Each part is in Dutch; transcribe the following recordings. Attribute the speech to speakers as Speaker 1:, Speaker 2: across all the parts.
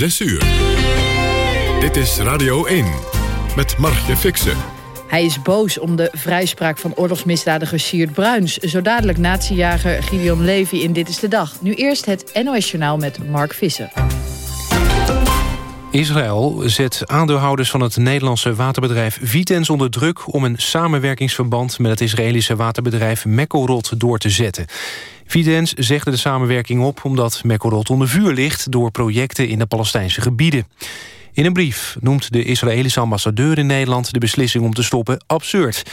Speaker 1: 6 uur. Dit is Radio 1 met Margje Fixen.
Speaker 2: Hij is boos om de vrijspraak van oorlogsmisdadiger Siert Bruins. Zo dadelijk natiejager Gideon Levy in Dit is de Dag. Nu eerst het NOS Journaal met Mark Visser.
Speaker 3: Israël zet aandeelhouders van het Nederlandse waterbedrijf Vitens onder druk... om een samenwerkingsverband met het Israëlische waterbedrijf Mekkorot door te zetten. Vitens zegde de samenwerking op omdat Mekkorot onder vuur ligt... door projecten in de Palestijnse gebieden. In een brief noemt de Israëlische ambassadeur in Nederland... de beslissing om te stoppen absurd.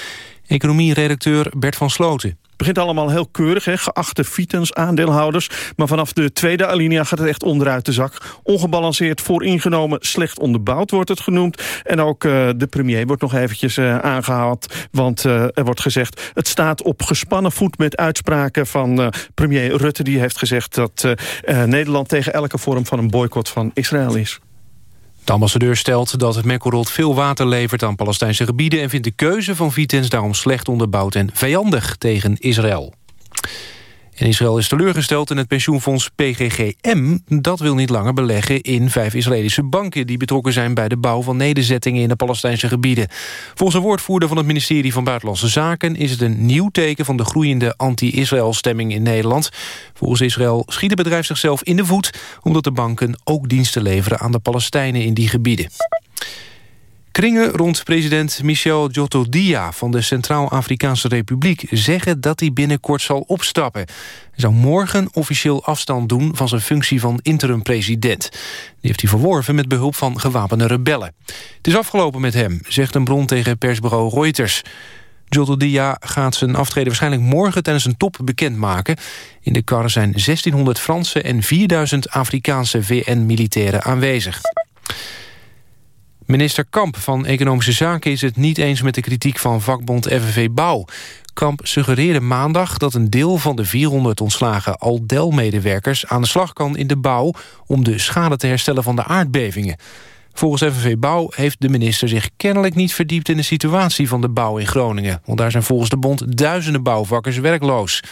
Speaker 3: Economie-redacteur Bert van Sloten
Speaker 4: begint allemaal heel keurig, hè? geachte Vitens, aandeelhouders. Maar vanaf de tweede alinea gaat het echt onderuit de zak. Ongebalanceerd, vooringenomen, slecht onderbouwd wordt het genoemd. En ook uh, de premier wordt nog eventjes uh, aangehaald. Want uh, er wordt gezegd, het staat op gespannen voet met uitspraken van premier Rutte. Die heeft gezegd dat Nederland tegen elke vorm van een boycott van Israël is.
Speaker 3: De ambassadeur stelt dat het Mekkorot veel water levert aan Palestijnse gebieden... en vindt de keuze van Vitens daarom slecht onderbouwd en vijandig tegen Israël. En Israël is teleurgesteld in het pensioenfonds PGGM. Dat wil niet langer beleggen in vijf Israëlische banken... die betrokken zijn bij de bouw van nederzettingen in de Palestijnse gebieden. Volgens een woordvoerder van het ministerie van Buitenlandse Zaken... is het een nieuw teken van de groeiende anti-Israël-stemming in Nederland. Volgens Israël schiet het bedrijf zichzelf in de voet... omdat de banken ook diensten leveren aan de Palestijnen in die gebieden. Kringen rond president Michel Djotodia van de Centraal-Afrikaanse Republiek... zeggen dat hij binnenkort zal opstappen. Hij zou morgen officieel afstand doen van zijn functie van interim-president. Die heeft hij verworven met behulp van gewapende rebellen. Het is afgelopen met hem, zegt een bron tegen persbureau Reuters. Djotodia gaat zijn aftreden waarschijnlijk morgen tijdens een top bekendmaken. In de kar zijn 1600 Franse en 4000 Afrikaanse VN-militairen aanwezig. Minister Kamp van Economische Zaken is het niet eens met de kritiek van vakbond FNV Bouw. Kamp suggereerde maandag dat een deel van de 400 ontslagen Aldel-medewerkers aan de slag kan in de bouw om de schade te herstellen van de aardbevingen. Volgens FNV Bouw heeft de minister zich kennelijk niet verdiept in de situatie van de bouw in Groningen. Want daar zijn volgens de bond duizenden bouwvakkers werkloos.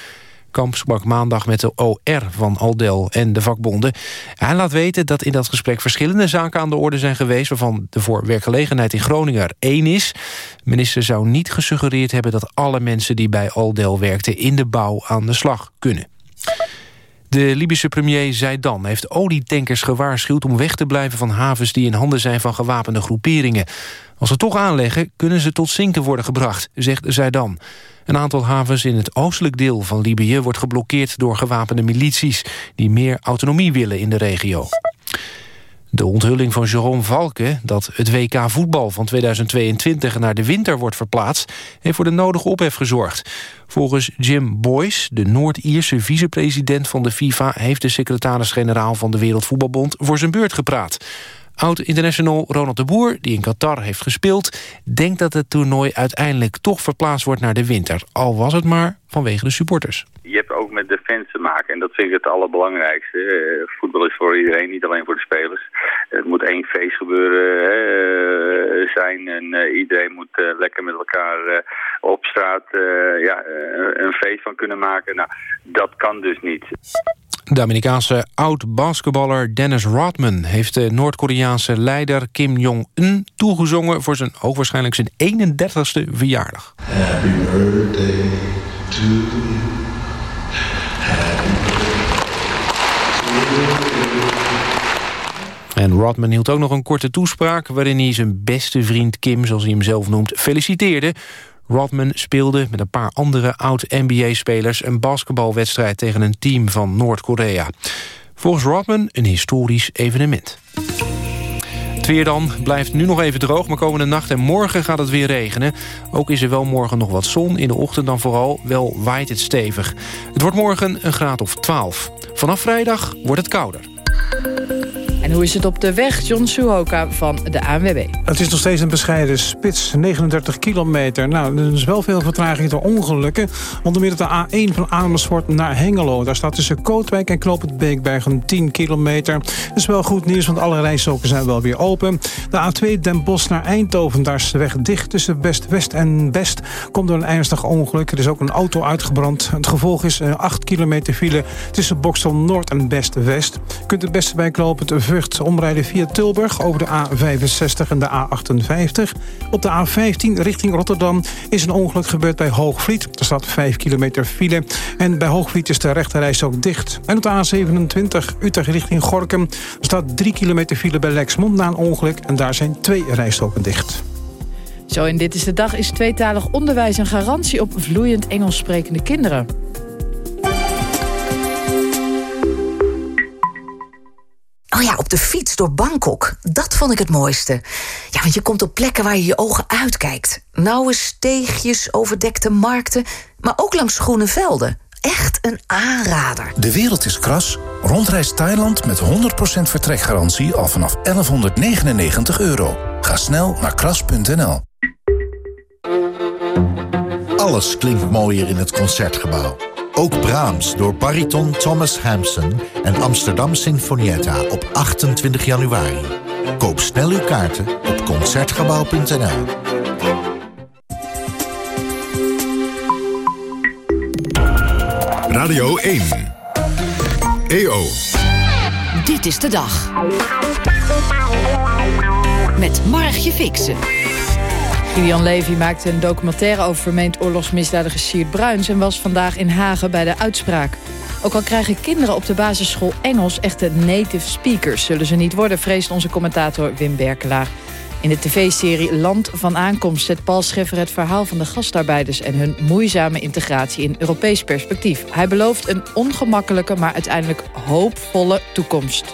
Speaker 3: Kamp maandag met de OR van Aldel en de vakbonden. Hij laat weten dat in dat gesprek verschillende zaken aan de orde zijn geweest... waarvan de voor werkgelegenheid in Groningen er één is. De minister zou niet gesuggereerd hebben dat alle mensen die bij Aldel werkten... in de bouw aan de slag kunnen. De Libische premier Zaidan heeft olietankers gewaarschuwd... om weg te blijven van havens die in handen zijn van gewapende groeperingen. Als ze toch aanleggen, kunnen ze tot zinken worden gebracht, zegt Zaidan. Een aantal havens in het oostelijk deel van Libië... wordt geblokkeerd door gewapende milities... die meer autonomie willen in de regio. De onthulling van Jerome Valken dat het WK voetbal van 2022 naar de winter wordt verplaatst, heeft voor de nodige ophef gezorgd. Volgens Jim Boyce, de Noord-Ierse vicepresident van de FIFA, heeft de secretaris-generaal van de Wereldvoetbalbond voor zijn beurt gepraat. Oud-international Ronald de Boer, die in Qatar heeft gespeeld... denkt dat het toernooi uiteindelijk toch verplaatst wordt naar de winter. Al was het maar vanwege de supporters.
Speaker 5: Je hebt ook met de fans te maken en dat vind ik het allerbelangrijkste. Uh, voetbal is voor iedereen, niet alleen voor de spelers. Het moet één feest gebeuren uh, zijn en uh, iedereen moet lekker met elkaar op straat ja, een feest van kunnen maken. Nou, dat kan dus niet.
Speaker 3: De Amerikaanse oud-basketballer Dennis Rodman... heeft de Noord-Koreaanse leider Kim Jong-un toegezongen... voor zijn hoogwaarschijnlijk zijn 31ste verjaardag. Happy birthday to you. En Rodman hield ook nog een korte toespraak... waarin hij zijn beste vriend Kim, zoals hij hem zelf noemt, feliciteerde... Rodman speelde met een paar andere oud-NBA-spelers... een basketbalwedstrijd tegen een team van Noord-Korea. Volgens Rodman een historisch evenement. Het weer dan blijft nu nog even droog, maar komende nacht en morgen gaat het weer regenen. Ook is er wel morgen nog wat zon, in de ochtend dan vooral wel waait het stevig. Het wordt morgen een graad of 12. Vanaf vrijdag wordt het kouder.
Speaker 2: En hoe is het op de weg? John Suhoka van de ANWB.
Speaker 6: Het is nog steeds een bescheiden spits, 39 kilometer. Nou, er is wel veel vertraging door ongelukken. Onder meer op de A1 van Amersfoort naar Hengelo. Daar staat tussen Kootwijk en Knoop een 10 kilometer. Dat is wel goed nieuws, want alle rijstroken zijn wel weer open. De A2 Den Bosch naar Eindhoven, daar is de weg dicht tussen West-West en West. Komt door een ernstig ongeluk. Er is ook een auto uitgebrand. Het gevolg is 8 kilometer file tussen Boksel Noord en Best-West. Kunt het beste bij klopen Omrijden via Tilburg over de A65 en de A58. Op de A15 richting Rotterdam is een ongeluk gebeurd bij Hoogvliet. Er staat 5 kilometer file en bij Hoogvliet is de rechterreis ook dicht. En op de A27 Utrecht richting Gorkum staat 3 kilometer file bij Lexmond na een ongeluk... en daar zijn twee rijstroken dicht.
Speaker 2: Zo in Dit is de Dag is tweetalig onderwijs een garantie op vloeiend Engels sprekende kinderen.
Speaker 7: Oh ja, op de fiets door Bangkok. Dat vond ik het mooiste. Ja, want je komt op plekken waar je je ogen uitkijkt. Nauwe steegjes, overdekte markten, maar ook langs groene velden. Echt een aanrader.
Speaker 8: De wereld is kras. Rondreis Thailand met 100% vertrekgarantie al vanaf 1199 euro. Ga snel naar kras.nl.
Speaker 9: Alles klinkt mooier in het Concertgebouw. Ook Brahms door bariton Thomas Hampson en Amsterdam Sinfonietta op 28 januari. Koop snel uw kaarten op Concertgebouw.nl.
Speaker 1: Radio 1. EO.
Speaker 10: Dit is de dag. Met Margje Fixen.
Speaker 2: Julian Levy maakte een documentaire over vermeend oorlogsmisdadiger Siert Bruins... en was vandaag in Hagen bij de uitspraak. Ook al krijgen kinderen op de basisschool Engels echte native speakers... zullen ze niet worden, vreest onze commentator Wim Berkelaar. In de tv-serie Land van Aankomst zet Paul Scheffer het verhaal van de gastarbeiders... en hun moeizame integratie in Europees perspectief. Hij belooft een ongemakkelijke, maar uiteindelijk hoopvolle toekomst.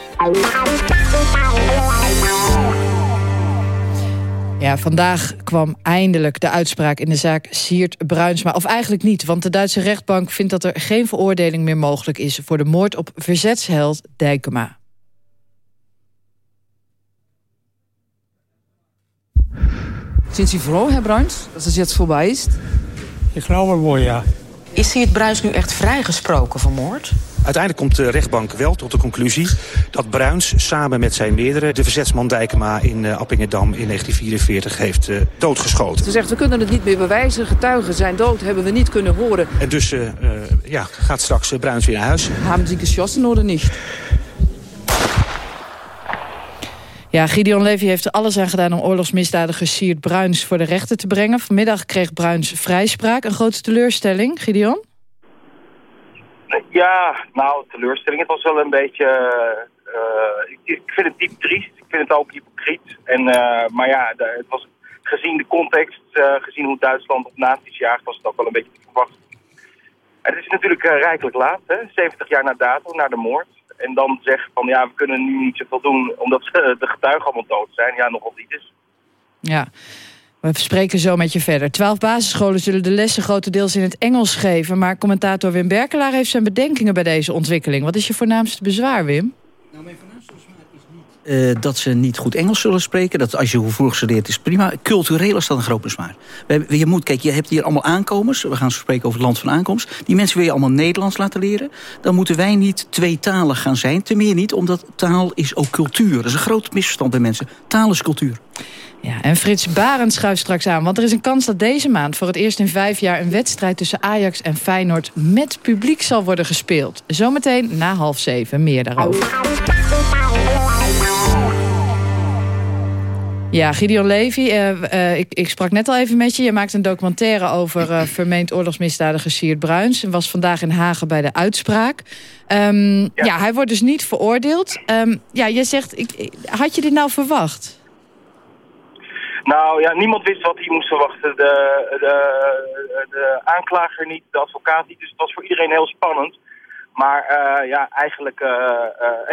Speaker 2: Ja, vandaag kwam eindelijk de uitspraak in de zaak Siert Bruinsma. Of eigenlijk niet, want de Duitse rechtbank vindt dat er geen veroordeling meer mogelijk is... voor de moord op verzetsheld Dijkema.
Speaker 11: Sind Sie froh, Herr Bruins, dat het jetzt vorbei is?
Speaker 12: Ik geloof wel mooi, ja.
Speaker 13: Is Siert Bruins nu echt vrijgesproken van moord?
Speaker 14: Uiteindelijk komt de rechtbank wel tot de conclusie dat Bruins samen met zijn meerdere de verzetsman Dijkema in uh, Appingedam in 1944 heeft uh, doodgeschoten.
Speaker 11: Ze zegt we kunnen het niet meer bewijzen, getuigen zijn dood, hebben we niet kunnen horen.
Speaker 14: En dus uh, ja, gaat straks Bruins weer naar huis.
Speaker 11: Hebben ze geschossen of niet?
Speaker 2: Ja, Gideon Levy heeft er alles aan gedaan om oorlogsmisdadiger Siert Bruins voor de rechter te brengen. Vanmiddag kreeg Bruins vrijspraak. Een grote teleurstelling, Gideon?
Speaker 15: Ja, nou, teleurstelling. Het was wel een beetje... Uh, ik, vind het diep triest. Ik vind het ook hypocriet. En, uh, maar ja, het was, gezien de context, gezien hoe Duitsland op nazi's jaagt, was het ook wel een beetje te. Het is natuurlijk rijkelijk laat, hè? 70 jaar na dato, na de moord. En dan zeggen van, ja, we kunnen nu niet zoveel doen omdat de getuigen allemaal dood zijn. Ja, nogal niet is.
Speaker 2: Ja. We spreken zo met je verder. Twaalf basisscholen zullen de lessen grotendeels in het Engels geven... maar commentator Wim Berkelaar heeft zijn bedenkingen bij deze ontwikkeling. Wat is je voornaamste bezwaar, Wim? Nou, mijn voornaamste bezwaar
Speaker 16: is niet... Uh, dat ze niet goed Engels zullen spreken. Dat als je vroeg gestudeerd is, prima. Cultureel is dat een groot bezwaar. Je moet, kijk, je hebt hier allemaal aankomers. We gaan spreken over het land van aankomst. Die mensen wil je allemaal Nederlands laten leren. Dan moeten wij niet tweetalig gaan zijn. Ten meer niet, omdat taal is ook cultuur. Dat is een groot misverstand bij mensen. Taal is cultuur.
Speaker 2: Ja, en Frits Barend schuift straks aan. Want er is een kans dat deze maand voor het eerst in vijf jaar... een wedstrijd tussen Ajax en Feyenoord met publiek zal worden gespeeld. Zometeen na half zeven. Meer daarover. Ja, Gideon Levy, uh, uh, ik, ik, sprak net al even met je. Je maakt een documentaire over uh, vermeend oorlogsmisdadiger Siert Bruins. En was vandaag in Hagen bij de uitspraak. Um, ja. ja. hij wordt dus niet veroordeeld. Um, ja, je zegt, ik, had je dit nou verwacht?
Speaker 15: Nou ja, niemand wist wat hij moest verwachten. De, de, de aanklager niet, de advocaat niet. Dus het was voor iedereen heel spannend. Maar ja, eigenlijk...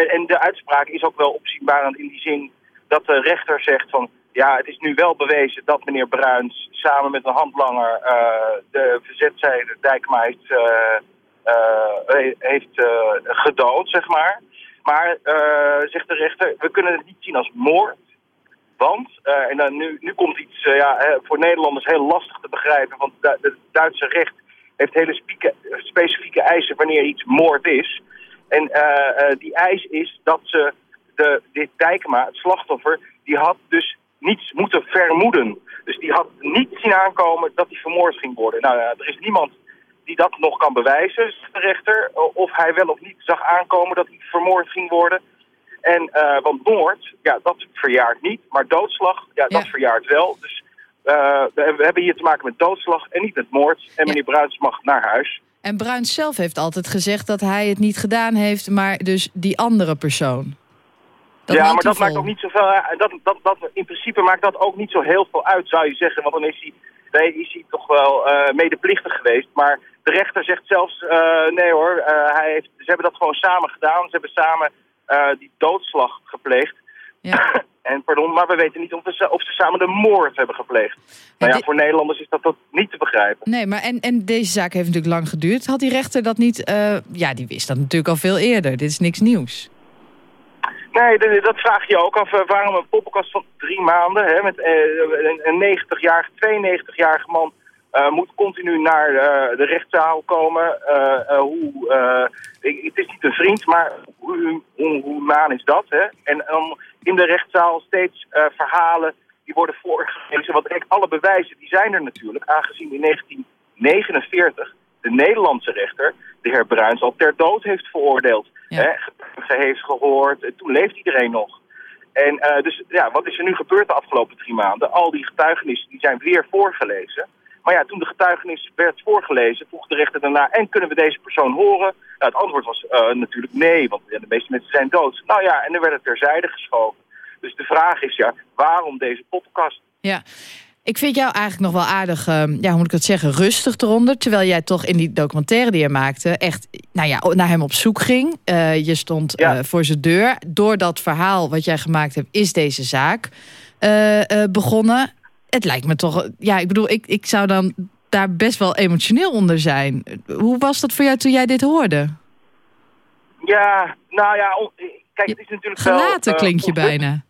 Speaker 15: En de uitspraak is ook wel opzienbarend in die zin dat de rechter zegt van... Ja, het is nu wel bewezen dat meneer Bruins samen met een handlanger de verzetzijde Dijkma heeft, heeft gedood, zeg maar. Maar, zegt de rechter, we kunnen het niet zien als moord. Want, en dan nu, nu komt iets ja, voor Nederlanders heel lastig te begrijpen, want het du Duitse recht heeft hele specifieke eisen wanneer iets moord is. En die eis is dat ze de, dit Dijkma, het slachtoffer, die had dus niets moeten vermoeden. Dus die had niet zien aankomen dat hij vermoord ging worden. Nou, er is niemand die dat nog kan bewijzen, de rechter, of hij wel of niet zag aankomen dat hij vermoord ging worden. En uh, want moord, ja, dat verjaart niet. Maar doodslag, ja, dat verjaart wel. Dus uh, we hebben hier te maken met doodslag en niet met moord. En meneer Bruins mag naar huis.
Speaker 2: En Bruins zelf heeft altijd gezegd dat hij het niet gedaan heeft... maar dus die andere persoon.
Speaker 15: Dat ja, maar dat maakt ook niet zoveel... Dat, dat, dat, in principe maakt dat ook niet zo heel veel uit, zou je zeggen. Want dan is hij, nee, is hij toch wel uh, medeplichtig geweest. Maar de rechter zegt zelfs... Uh, nee hoor, hij heeft, ze hebben dat gewoon samen gedaan. Ze hebben samen die doodslag gepleegd. Ja. En pardon, maar we weten niet of, we, of ze samen de moord hebben gepleegd. Nou ja, voor Nederlanders is dat, dat niet te begrijpen.
Speaker 2: Nee, maar en, en deze zaak heeft natuurlijk lang geduurd. Had die rechter dat niet... Ja, die wist dat natuurlijk al veel eerder. Dit is niks nieuws.
Speaker 15: Nee, dat vraag je ook af. Eh, waarom een poppenkast van drie maanden... Hè, met uh, een 90-jarige, 92-jarige man... Uh, moet continu naar uh, de rechtszaal komen. Hoe, het is niet een vriend, maar hoe, hoe, maan is dat? Hè? En dan in de rechtszaal steeds verhalen die worden voorgelezen. Want alle bewijzen die zijn er natuurlijk, aangezien in 1949 de Nederlandse rechter de heer Bruins al ter dood heeft veroordeeld. Hè, heeft gehoord, toen leeft iedereen nog. En uh, dus ja, wat is er nu gebeurd de afgelopen drie maanden? Al die getuigenissen die zijn weer voorgelezen. Maar ja, toen de getuigenis werd voorgelezen, vroeg de rechter daarna... en kunnen we deze persoon horen? Nou, het antwoord was uh, natuurlijk nee, want de meeste mensen zijn dood. Nou ja, en dan werd het terzijde geschoven. Dus de vraag is ja, waarom deze podcast?
Speaker 2: Ja, ik vind jou eigenlijk nog wel aardig, uh, ja, hoe moet ik het zeggen, rustig eronder. Terwijl jij toch in die documentaire die je maakte... echt nou ja, naar hem op zoek ging. Uh, je stond ja. voor zijn deur. Door dat verhaal wat jij gemaakt hebt, is deze zaak begonnen het lijkt me toch... Ja, ik bedoel, ik, ik zou dan daar best wel emotioneel onder zijn. Hoe was dat voor jou toen jij dit hoorde?
Speaker 15: Ja, nou ja, kijk, het is natuurlijk
Speaker 2: Gelaten
Speaker 15: wel,
Speaker 2: klink je bijna.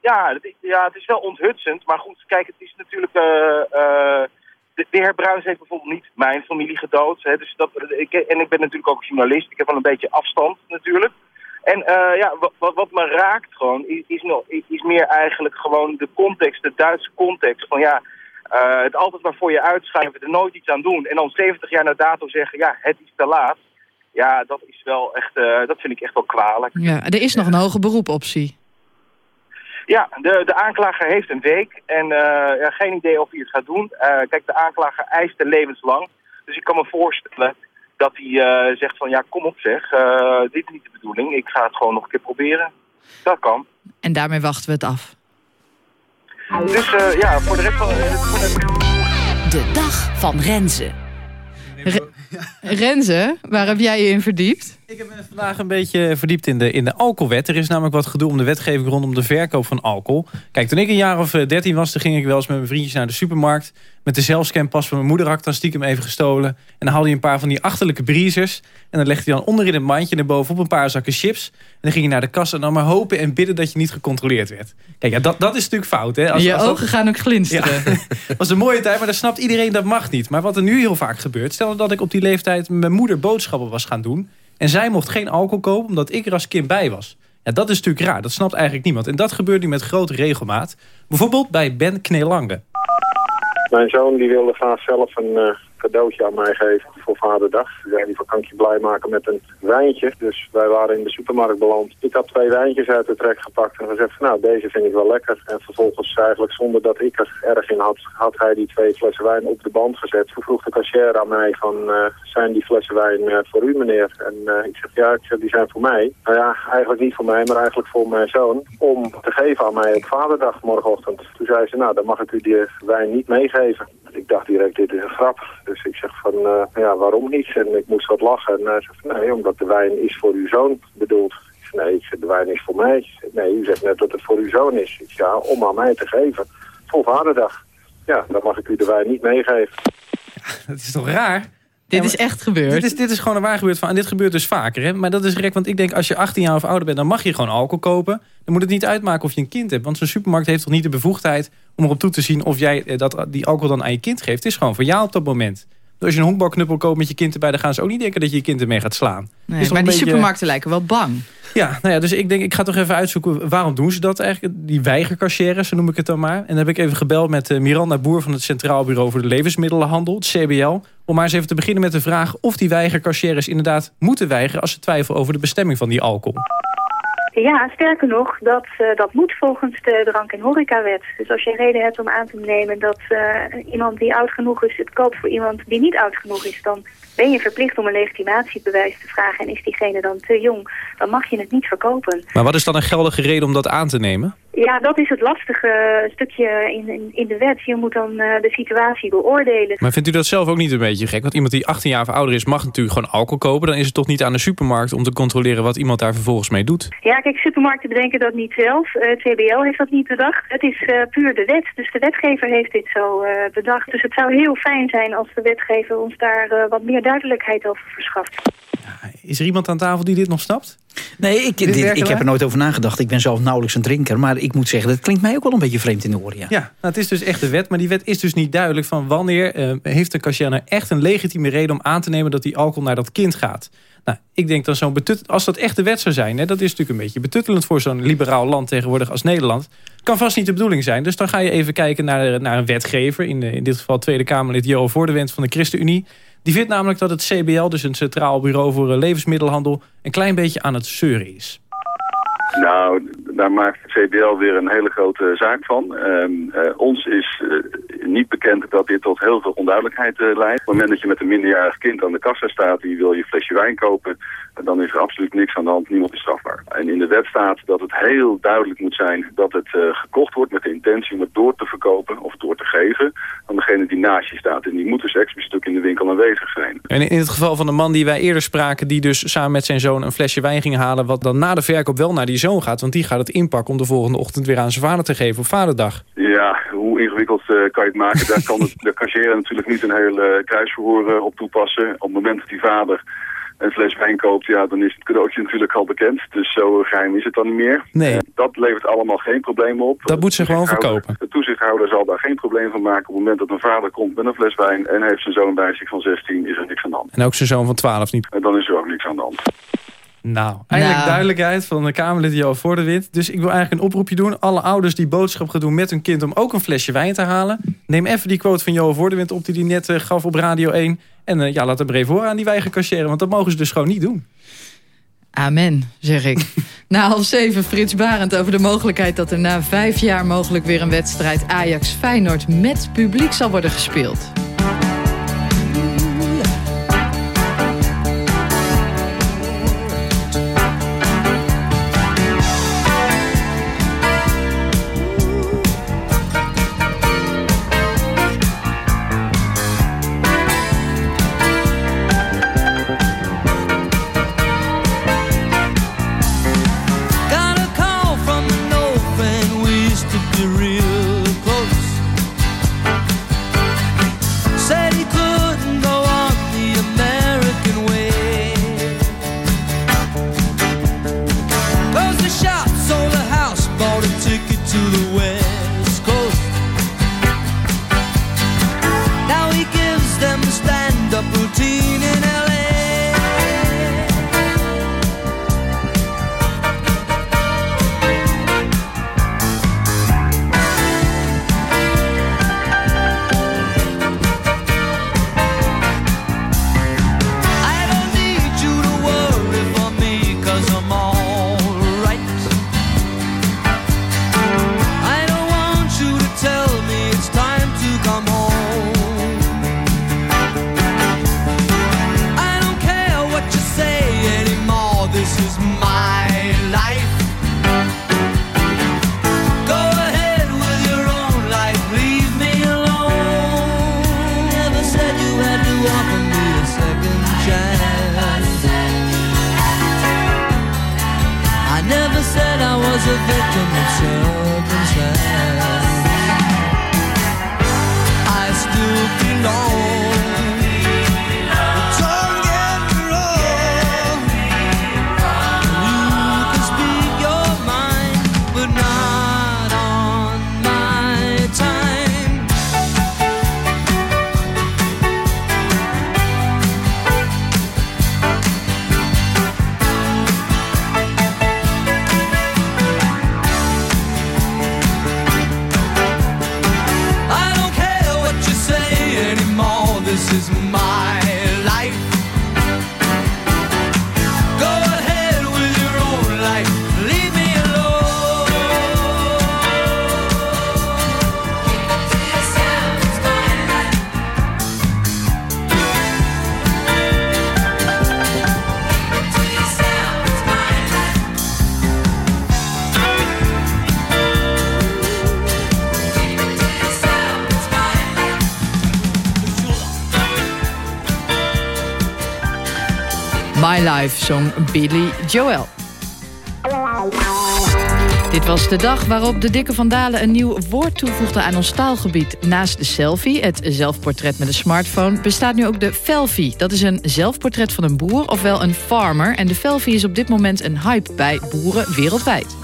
Speaker 15: Ja het, ja, het is wel onthutsend. Maar goed, kijk, het is natuurlijk... Uh, uh, de, de heer Bruins heeft bijvoorbeeld niet mijn familie gedood. Hè, dus dat, ik, en ik ben natuurlijk ook journalist. Ik heb wel een beetje afstand natuurlijk. En uh, ja, wat, wat me raakt gewoon, is, is, nog, is meer eigenlijk gewoon de context, de Duitse context. Van ja, het altijd maar voor je uitschuiven, er nooit iets aan doen. En dan 70 jaar na dato zeggen, ja, het is te laat. Ja, dat is wel echt, dat vind ik echt wel kwalijk.
Speaker 2: Ja, er is nog een hoge beroepoptie.
Speaker 15: Ja, de, de aanklager heeft een week en ja, geen idee of hij het gaat doen. kijk, de aanklager eist er levenslang. Dus ik kan me voorstellen dat hij uh, zegt van ja, kom op zeg, uh, dit is niet de bedoeling. Ik ga het gewoon nog een keer proberen. Dat kan.
Speaker 2: En daarmee wachten we het af.
Speaker 15: Dus uh, ja, voor de rest van... De...
Speaker 17: de dag van Renze.
Speaker 2: Renze, waar heb jij je in verdiept?
Speaker 18: Ik heb me vandaag een beetje verdiept in de, in de alcoholwet. Er is namelijk wat gedoe om de wetgeving rondom de verkoop van alcohol. Kijk, toen ik een jaar of dertien was, toen ging ik wel eens met mijn vriendjes naar de supermarkt. Met de zelfscanpas van mijn moeder had ik dan stiekem even gestolen. En dan haalde hij een paar van die achterlijke briezers. En dan legde hij dan onderin het mandje naar boven op een paar zakken chips. En dan ging je naar de kassa en dan maar hopen en bidden dat je niet gecontroleerd werd. Kijk, ja, dat, dat is natuurlijk fout. Hè?
Speaker 2: Als, je ogen gaan ook glinsteren.
Speaker 18: dat was een mooie tijd, maar dan snapt iedereen dat mag niet. Maar wat er nu heel vaak gebeurt, stel dat ik op die leeftijd met mijn moeder boodschappen was gaan doen. En zij mocht geen alcohol kopen omdat ik er als kind bij was. Ja, dat is natuurlijk raar. Dat snapt eigenlijk niemand. En dat gebeurt nu met grote regelmaat. Bijvoorbeeld bij Ben Kneelange.
Speaker 19: Mijn zoon die wilde graag zelf een uh, cadeautje aan mij geven voor vaderdag. Ze zei, van kan ik je blij maken met een wijntje. Dus wij waren in de supermarkt beland. Ik had twee wijntjes uit de trek gepakt en gezegd van nou deze vind ik wel lekker. En vervolgens eigenlijk zonder dat ik er erg in had, had hij die twee flessen wijn op de band gezet. Toen vroeg de cashier aan mij van uh, zijn die flessen wijn uh, voor u meneer? En uh, ik zeg ja, ik zeg, die zijn voor mij. Nou ja, eigenlijk niet voor mij, maar eigenlijk voor mijn zoon. Om te geven aan mij op vaderdag morgenochtend. Toen zei ze nou dan mag ik u die wijn niet meegeven. Ik dacht direct, dit is een grap. Dus ik zeg van, uh, ja, waarom niet? En ik moest wat lachen. En hij zegt, nee, omdat de wijn is voor uw zoon bedoeld. Ik zeg, nee, de wijn is voor mij. Nee, u zegt net dat het voor uw zoon is. Ik zeg, ja, om aan mij te geven. Voor vaderdag. Ja, dan mag ik u de wijn niet meegeven.
Speaker 18: Dat is toch raar?
Speaker 2: Dit is echt gebeurd.
Speaker 18: Dit is, dit is gewoon een waar gebeurd van. En dit gebeurt dus vaker. Hè? Maar dat is gek, want ik denk als je 18 jaar of ouder bent... dan mag je gewoon alcohol kopen. Dan moet het niet uitmaken of je een kind hebt. Want zo'n supermarkt heeft toch niet de bevoegdheid... om erop toe te zien of jij eh, dat, die alcohol dan aan je kind geeft. Het is gewoon voor jou op dat moment. Dus als je een honkbalknuppel koopt met je kind erbij... dan gaan ze ook niet denken dat je je kind ermee gaat slaan.
Speaker 2: Nee, maar die beetje... supermarkten lijken wel bang.
Speaker 18: Ja, nou ja, dus ik denk, ik ga toch even uitzoeken... waarom doen ze dat eigenlijk? Die weigercachères, zo noem ik het dan maar. En dan heb ik even gebeld met Miranda Boer... van het Centraal Bureau voor de Levensmiddelenhandel, het CBL... om maar eens even te beginnen met de vraag... of die weigercachères inderdaad moeten weigeren... als ze twijfelen over de bestemming van die alcohol.
Speaker 20: Ja, sterker nog, dat, uh, dat moet volgens de drank- en horecawet. Dus als je reden hebt om aan te nemen dat uh, iemand die oud genoeg is... het koopt voor iemand die niet oud genoeg is... dan ben je verplicht om een legitimatiebewijs te vragen... en is diegene dan te jong, dan mag je het niet verkopen.
Speaker 18: Maar wat is dan een geldige reden om dat aan te nemen?
Speaker 20: Ja, dat is het lastige stukje in, in, in de wet. Je moet dan uh, de situatie beoordelen.
Speaker 18: Maar vindt u dat zelf ook niet een beetje gek? Want iemand die 18 jaar of ouder is mag natuurlijk gewoon alcohol kopen. Dan is het toch niet aan de supermarkt om te controleren wat iemand daar vervolgens mee doet?
Speaker 20: Ja, kijk, supermarkten bedenken dat niet zelf. Uh, het CBL heeft dat niet bedacht. Het is uh, puur de wet. Dus de wetgever heeft dit zo bedacht. Dus het zou heel fijn zijn als de wetgever ons daar wat meer duidelijkheid over verschaft.
Speaker 18: Is er iemand aan tafel die dit nog snapt?
Speaker 16: Nee, ik, dit, ik heb er nooit over nagedacht. Ik ben zelf nauwelijks een drinker. Maar ik moet zeggen, dat klinkt mij ook wel een beetje vreemd in de oren. Ja,
Speaker 18: ja nou, het is dus echt de wet. Maar die wet is dus niet duidelijk van wanneer uh, heeft de cashier nou echt een legitieme reden om aan te nemen dat die alcohol naar dat kind gaat. Nou, ik denk dat zo'n als dat echt de wet zou zijn, hè, dat is natuurlijk een beetje betuttelend voor zo'n liberaal land tegenwoordig als Nederland. Kan vast niet de bedoeling zijn. Dus dan ga je even kijken naar, naar een wetgever, in, de, in dit geval Tweede Kamerlid Jo Voordewind van de ChristenUnie. Die vindt namelijk dat het CBL, dus een Centraal Bureau voor Levensmiddelhandel, een klein beetje aan het zeuren is.
Speaker 21: Nou, daar maakt CBL weer een hele grote zaak van. Um, uh, ons is uh, niet bekend dat dit tot heel veel onduidelijkheid uh, leidt. Op het moment dat je met een minderjarig kind aan de kassa staat... die wil je flesje wijn kopen, dan is er absoluut niks aan de hand. Niemand is strafbaar. En in de wet staat dat het heel duidelijk moet zijn... dat het gekocht wordt met de intentie om het door te verkopen of door te geven... aan degene die naast je staat. En die moet dus expliciet in de winkel aanwezig zijn.
Speaker 18: En in het geval van de man die wij eerder spraken... die dus samen met zijn zoon een flesje wijn ging halen... wat dan na de verkoop wel naar die zoon gaat... want die gaat het inpakken om de volgende ochtend weer aan zijn vader te geven op vaderdag.
Speaker 21: Ja, hoe ingewikkeld uh, kan je het maken? Daar kan het, de cashier natuurlijk niet een heel uh, kruisverhoor uh, op toepassen. Op het moment dat die vader een fles wijn koopt, ja, dan is het cadeautje natuurlijk al bekend. Dus zo geheim is het dan niet meer.
Speaker 18: Nee.
Speaker 21: dat levert allemaal geen probleem op.
Speaker 18: Dat moet ze gewoon verkopen.
Speaker 21: De toezichthouder zal daar geen probleem van maken. Op het moment dat een vader komt met een fles wijn en heeft zijn zoon bij zich van 16, is er niks aan de hand.
Speaker 18: En ook zijn zoon van 12 niet.
Speaker 21: En dan is er ook niks aan de hand.
Speaker 18: Nou, eindelijk nou. duidelijkheid van de Kamerlid Jo voor de Wit. Dus ik wil eigenlijk een oproepje doen. Alle ouders die boodschap gaan doen met hun kind om ook een flesje wijn te halen. Neem even die quote van Jo voor de op die hij net uh, gaf op Radio 1. En uh, ja, laat hem even horen aan die wijgen cashieren. Want dat mogen ze dus gewoon niet doen.
Speaker 22: Amen, zeg ik. na half zeven Frits Barend over de mogelijkheid dat er na vijf jaar mogelijk weer een wedstrijd Ajax-Feyenoord met publiek zal worden gespeeld.
Speaker 2: My Life, Billy Joel. Dit was de dag waarop de dikke Vandalen een nieuw woord toevoegde aan ons taalgebied. Naast de selfie, het zelfportret met een smartphone, bestaat nu ook de felfie. Dat is een zelfportret van een boer, ofwel een farmer. En de felfie is op dit moment een hype bij boeren wereldwijd.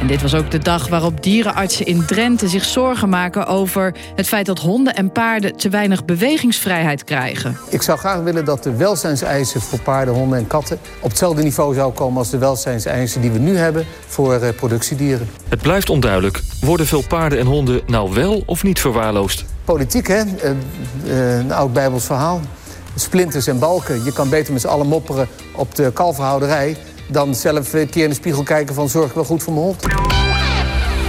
Speaker 2: En dit was ook de dag waarop dierenartsen in Drenthe zich zorgen maken over het feit dat honden en paarden te weinig bewegingsvrijheid krijgen.
Speaker 23: Ik zou graag willen dat de welzijnseisen voor paarden, honden en katten op hetzelfde niveau zou komen als de welzijnseisen die we nu hebben voor eh, productiedieren.
Speaker 24: Het blijft onduidelijk. Worden veel paarden en honden nou wel of niet verwaarloosd?
Speaker 23: Politiek, hè? Eh, eh, een oud Bijbels verhaal. Splinters en balken. Je kan beter met z'n allen mopperen op de kalverhouderij dan zelf een keer in de spiegel kijken van zorg ik wel goed voor mijn hond.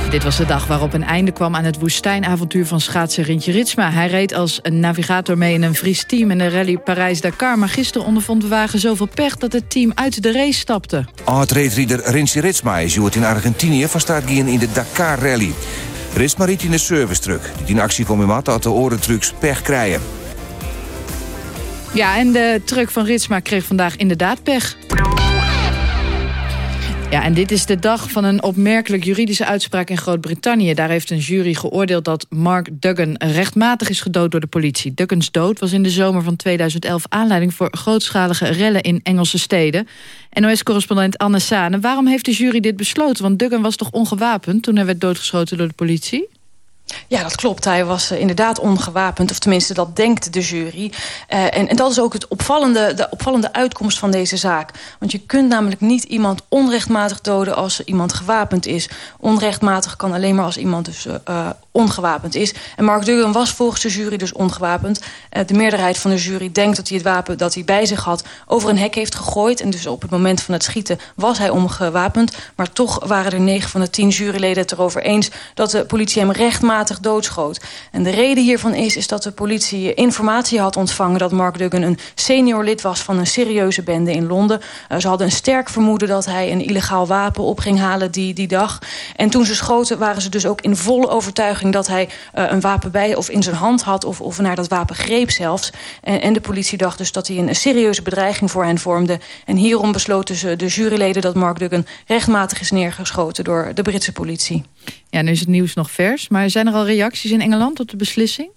Speaker 2: Dit was de dag waarop een einde kwam aan het woestijnavontuur van schaatser Rintje Ritsma. Hij reed als een navigator mee in een Fries team in de rally Parijs-Dakar. Maar gisteren ondervond de wagen zoveel pech dat het team uit de race stapte.
Speaker 25: Oud-racerijder Rintje Ritsma is in Argentinië van start gaan in de Dakar Rally. Ritsma reed in de service truck. Die in actie kwam in wat dat de orentrucks pech krijgen.
Speaker 2: Ja, en de truck van Ritsma kreeg vandaag inderdaad pech. Ja, en dit is de dag van een opmerkelijk juridische uitspraak in Groot-Brittannië. Daar heeft een jury geoordeeld dat Mark Duggan rechtmatig is gedood door de politie. Duggans dood was in de zomer van 2011 aanleiding voor grootschalige rellen in Engelse steden. NOS-correspondent Anne Sane, waarom heeft de jury dit besloten? Want Duggan was toch ongewapend toen hij werd doodgeschoten door de politie?
Speaker 13: Ja, dat klopt. Hij was uh, inderdaad ongewapend. Of tenminste, dat denkt de jury. Uh, en, en dat is ook het opvallende, de opvallende uitkomst van deze zaak. Want je kunt namelijk niet iemand onrechtmatig doden... als iemand gewapend is. Onrechtmatig kan alleen maar als iemand dus uh, ongewapend is. En Mark Duggan was volgens de jury dus ongewapend. de meerderheid van de jury denkt dat hij het wapen dat hij bij zich had... over een hek heeft gegooid. En dus op het moment van het schieten was hij ongewapend. Maar toch waren er negen van de tien juryleden het erover eens... dat de politie hem doodschoot. En de reden hiervan is, is dat de politie informatie had ontvangen... dat Mark Duggan een senior lid was van een serieuze bende in Londen. Uh, ze hadden een sterk vermoeden dat hij een illegaal wapen op ging halen die, die dag. En toen ze schoten waren ze dus ook in volle overtuiging dat hij uh, een wapen bij of in zijn hand had... of, of naar dat wapen greep zelfs. En, en de politie dacht dus dat hij een serieuze bedreiging voor hen vormde. En hierom besloten ze de juryleden dat Mark Duggan rechtmatig is neergeschoten door de Britse politie.
Speaker 2: Ja, nu is het nieuws nog vers. Maar zijn er al reacties in Engeland op de beslissing?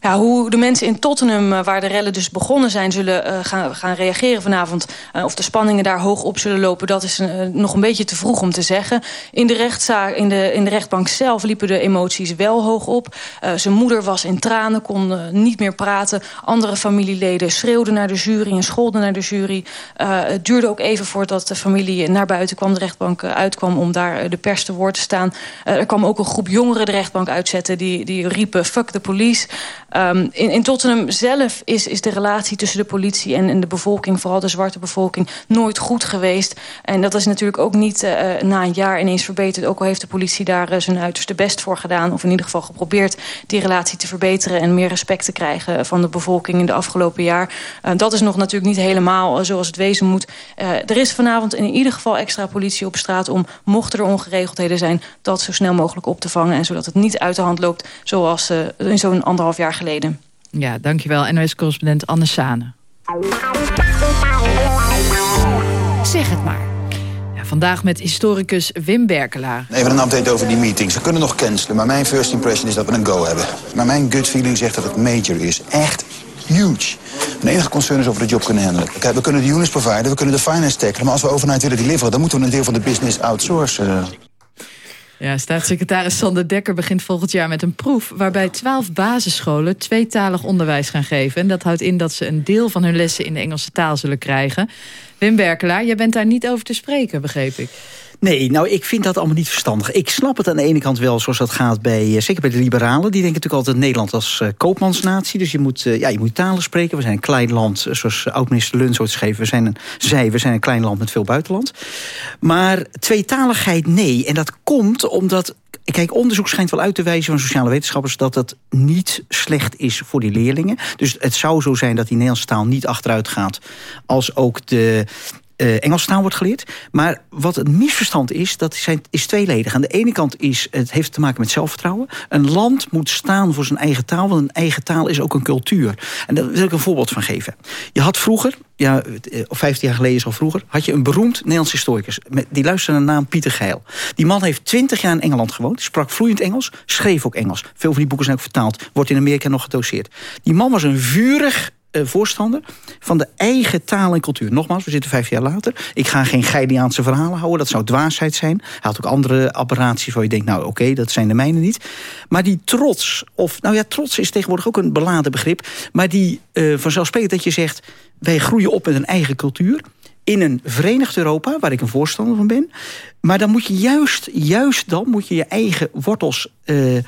Speaker 13: Ja, hoe de mensen in Tottenham, uh, waar de rellen dus begonnen zijn... zullen uh, gaan, gaan reageren vanavond, uh, of de spanningen daar hoog op zullen lopen... dat is nog een beetje te vroeg om te zeggen. In de, rechtszaak, in de, in de rechtbank zelf liepen de emoties wel hoog op. zijn moeder was in tranen, kon niet meer praten. Andere familieleden schreeuwden naar de jury en scholden naar de jury. het duurde ook even voordat de familie naar buiten kwam, de rechtbank uitkwam... om daar de pers te woord te staan. er kwam ook een groep jongeren de rechtbank uitzetten... die, die riepen, fuck the police... Um, in, Tottenham zelf is, is de relatie tussen de politie en, en de bevolking... vooral de zwarte bevolking, nooit goed geweest. En dat is natuurlijk ook niet uh, na een jaar ineens verbeterd. Ook al heeft de politie daar uh, zijn uiterste best voor gedaan... of in ieder geval geprobeerd die relatie te verbeteren... en meer respect te krijgen van de bevolking in de afgelopen jaar. Uh, dat is nog natuurlijk niet helemaal zoals het wezen moet. er is vanavond in ieder geval extra politie op straat... om, mochten er ongeregeldheden zijn, dat zo snel mogelijk op te vangen... en zodat het niet uit de hand loopt zoals in zo'n anderhalf jaar geleden.
Speaker 2: Ja, dankjewel. NOS-correspondent Anne Sane. Zeg het maar. Ja, vandaag met historicus Wim Berkelaar.
Speaker 26: Even een update over die meeting. Ze kunnen nog cancelen, maar mijn first impression is dat we een go hebben. Maar mijn gut feeling zegt dat het major is. Echt huge. Mijn enige concern is of we de job kunnen handelen. Kijk, we kunnen de units providen, we kunnen de finance tackelen... maar als we overnight willen deliveren, dan moeten we een deel van de business outsourcen.
Speaker 2: Ja, staatssecretaris Sander Dekker begint volgend jaar met een proef... waarbij twaalf basisscholen tweetalig onderwijs gaan geven. En dat houdt in dat ze een deel van hun lessen in de Engelse taal zullen krijgen. Wim Berkelaar, jij bent daar niet over te spreken, begreep ik.
Speaker 16: Nee, nou, ik vind dat allemaal niet verstandig. Ik snap het aan de ene kant wel zoals dat gaat bij, uh, zeker bij de liberalen. Die denken natuurlijk altijd Nederland als uh, koopmansnatie. Dus je moet, uh, ja, je moet talen spreken. We zijn een klein land, zoals oud-minister Luns ooit schreef. We zijn een, zei, we zijn een klein land met veel buitenland. Maar tweetaligheid, nee. En dat komt omdat Kijk, onderzoek schijnt wel uit te wijzen van sociale wetenschappers... dat dat niet slecht is voor die leerlingen. Dus het zou zo zijn dat die Nederlandse taal niet achteruit gaat... als ook de uh, Engels taal wordt geleerd. Maar wat een misverstand is, dat zijn, is tweeledig. Aan de ene kant is het heeft te maken met zelfvertrouwen. Een land moet staan voor zijn eigen taal, want een eigen taal is ook een cultuur. En daar wil ik een voorbeeld van geven. Je had vroeger, ja, of 15 jaar geleden zo vroeger... had je een beroemd Nederlands historicus. Die luisterde naar naam Pieter Geil. Die man heeft 20 jaar in Engeland gewoond. Sprak vloeiend Engels, schreef ook Engels. Veel van die boeken zijn ook vertaald. Wordt in Amerika nog gedoseerd. Die man was een vurig voorstander van de eigen taal en cultuur. Nogmaals, we zitten vijf jaar later. Ik ga geen Geidiaanse verhalen houden, dat zou dwaasheid zijn. Hij had ook andere apparaties waar je denkt, nou oké, dat zijn de mijne niet. Maar die trots, of nou ja, trots is tegenwoordig ook een beladen begrip... maar die uh, vanzelfsprekend dat je zegt, wij groeien op met een eigen cultuur in een verenigd Europa, waar ik een voorstander van ben. Maar dan moet je juist, juist dan moet je je eigen wortels uh,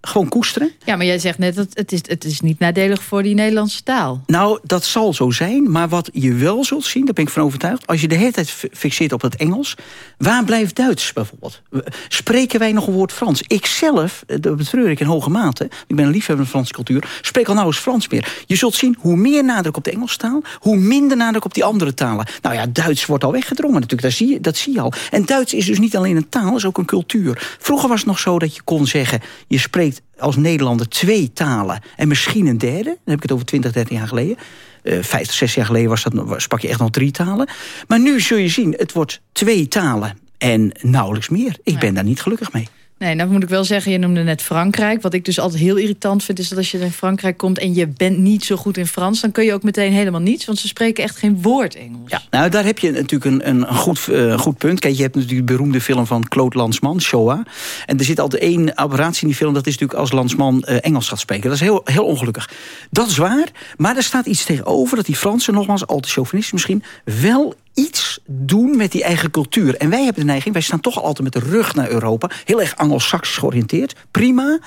Speaker 16: gewoon koesteren.
Speaker 2: Ja, maar jij zegt net dat het is, het is niet nadelig voor die Nederlandse taal.
Speaker 16: Nou, dat zal zo zijn. Maar wat je wel zult zien, daar ben ik van overtuigd... als je de hele tijd fixeert op het Engels... waar blijft Duits bijvoorbeeld? Spreken wij nog een woord Frans? Ik zelf, eh, dat betreur ik in hoge mate... ik ben een liefhebber van de Franse cultuur... spreek al nou eens Frans meer. Je zult zien, hoe meer nadruk op de Engelse taal... hoe minder nadruk op die andere talen. Nou ja, Duits wordt al weggedrongen natuurlijk. Dat zie je, dat zie je al. En Duits is dus niet alleen een taal, is ook een cultuur. Vroeger was het nog zo dat je kon zeggen... je spreekt als Nederlander twee talen en misschien een derde. Dan heb ik het over 20, 30 jaar geleden. Uh, 50, 60 jaar geleden was dat, sprak je echt nog drie talen. Maar nu zul je zien, het wordt twee talen en nauwelijks meer. Ik ben daar niet gelukkig mee.
Speaker 2: Nee, nou moet ik wel zeggen, je noemde net Frankrijk. Wat ik dus altijd heel irritant vind, is dat als je in Frankrijk komt... en je bent niet zo goed in Frans, dan kun je ook meteen helemaal niets. Want ze spreken echt geen woord Engels.
Speaker 16: Ja, nou daar heb je natuurlijk een, een goed, uh, goed punt. Kijk, je hebt natuurlijk de beroemde film van Claude Landsman, Shoah. En er zit altijd één aberratie in die film... dat is natuurlijk als Landsman uh, Engels gaat spreken. Dat is heel, heel ongelukkig. Dat is waar, maar er staat iets tegenover... dat die Fransen, nogmaals, al te chauvinistisch misschien... wel iets doen met die eigen cultuur. En wij hebben de neiging, wij staan toch altijd met de rug naar Europa. Heel erg anglo-saxisch georiënteerd. Prima.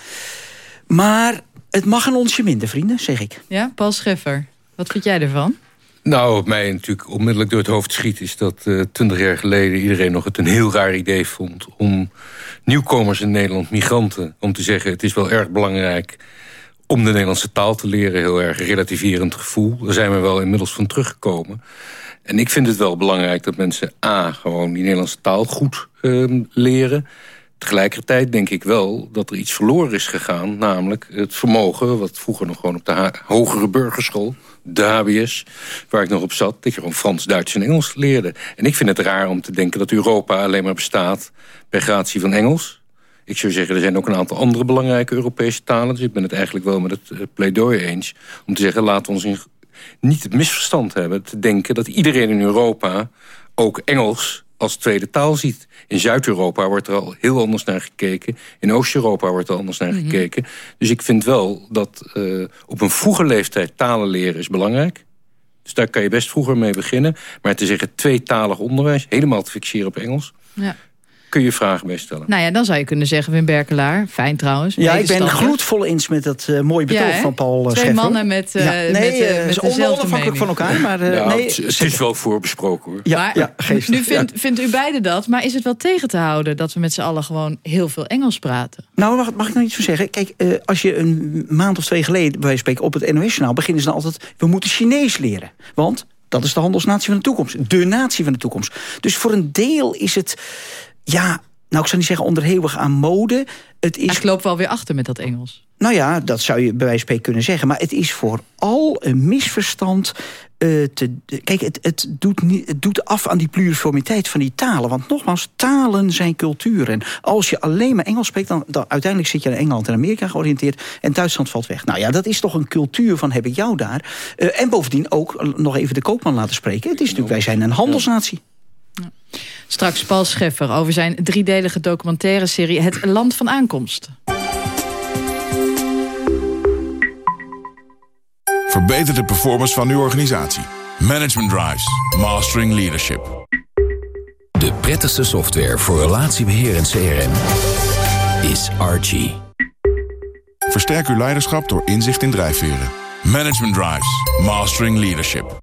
Speaker 16: Maar het mag een onsje minder, vrienden, zeg ik.
Speaker 2: Ja, Paul Scheffer. Wat vind jij ervan?
Speaker 27: Nou, wat mij natuurlijk onmiddellijk door het hoofd schiet... is dat eh, twintig jaar geleden iedereen nog het een heel raar idee vond... om nieuwkomers in Nederland, migranten, om te zeggen... het is wel erg belangrijk om de Nederlandse taal te leren. Heel erg relativerend gevoel. Daar zijn we wel inmiddels van teruggekomen. En ik vind het wel belangrijk dat mensen A, gewoon die Nederlandse taal goed uh, leren. Tegelijkertijd denk ik wel dat er iets verloren is gegaan. Namelijk het vermogen, wat vroeger nog gewoon op de hogere burgerschool... de HBS, waar ik nog op zat... dat je gewoon Frans, Duits en Engels leerde. En ik vind het raar om te denken dat Europa alleen maar bestaat... bij gratie van Engels. Ik zou zeggen, er zijn ook een aantal andere belangrijke Europese talen. Dus ik ben het eigenlijk wel met het eh, pleidooi eens. Om te zeggen, laten we ons in niet het misverstand hebben te denken... dat iedereen in Europa ook Engels als tweede taal ziet. In Zuid-Europa wordt er al heel anders naar gekeken. In Oost-Europa wordt er anders naar mhm. gekeken. Dus ik vind wel dat uh, op een vroege leeftijd talen leren is belangrijk. Dus daar kan je best vroeger mee beginnen. Maar te zeggen tweetalig onderwijs, helemaal te fixeren op Engels... Ja kun je vragen bij stellen.
Speaker 2: Nou ja, dan zou je kunnen zeggen Wim Berkelaar. Fijn trouwens.
Speaker 16: Ja, ik ben gloedvol eens met dat uh, mooie betoog van Paul
Speaker 2: uh, Twee mannen met, uh, ja. nee, met, uh, met
Speaker 16: onafhankelijk van elkaar. Maar, nee,
Speaker 27: het, het, is wel voorbesproken hoor.
Speaker 16: Ja, ja,
Speaker 2: nu vindt, vindt u beiden dat, maar is het wel tegen te houden... dat we met z'n allen gewoon heel veel Engels praten?
Speaker 16: Nou, mag, mag ik nou iets van zeggen? Kijk, als je een maand of twee geleden... bij spreken op het NOS-journaal... beginnen ze dan altijd... we moeten Chinees leren. Want dat is de handelsnatie van de toekomst. De natie van de toekomst. Dus voor een deel is het... ja nou, ik zou niet zeggen onderhevig aan mode.
Speaker 2: Het is... Ik loop wel weer achter met dat Engels.
Speaker 16: Nou ja, dat zou je bij wijze van spreken kunnen zeggen. Maar het is vooral een misverstand. Uh, te, kijk, het, het, doet niet, het doet af aan die pluriformiteit van die talen. Want nogmaals, talen zijn culturen. Als je alleen maar Engels spreekt... dan, dan uiteindelijk zit je naar Engeland en Amerika georiënteerd... en Duitsland valt weg. Nou ja, dat is toch een cultuur van heb ik jou daar. Uh, en bovendien ook nog even de koopman laten spreken. Het is natuurlijk, wij zijn een handelsnatie.
Speaker 2: Straks Paul Scheffer over zijn driedelige documentaire serie Het Land van Aankomst.
Speaker 1: Verbeter de performance van uw organisatie. Management Drives. Mastering Leadership.
Speaker 28: De prettigste software voor relatiebeheer en CRM is Archie.
Speaker 1: Versterk uw leiderschap door inzicht in drijfveren. Management Drives. Mastering Leadership.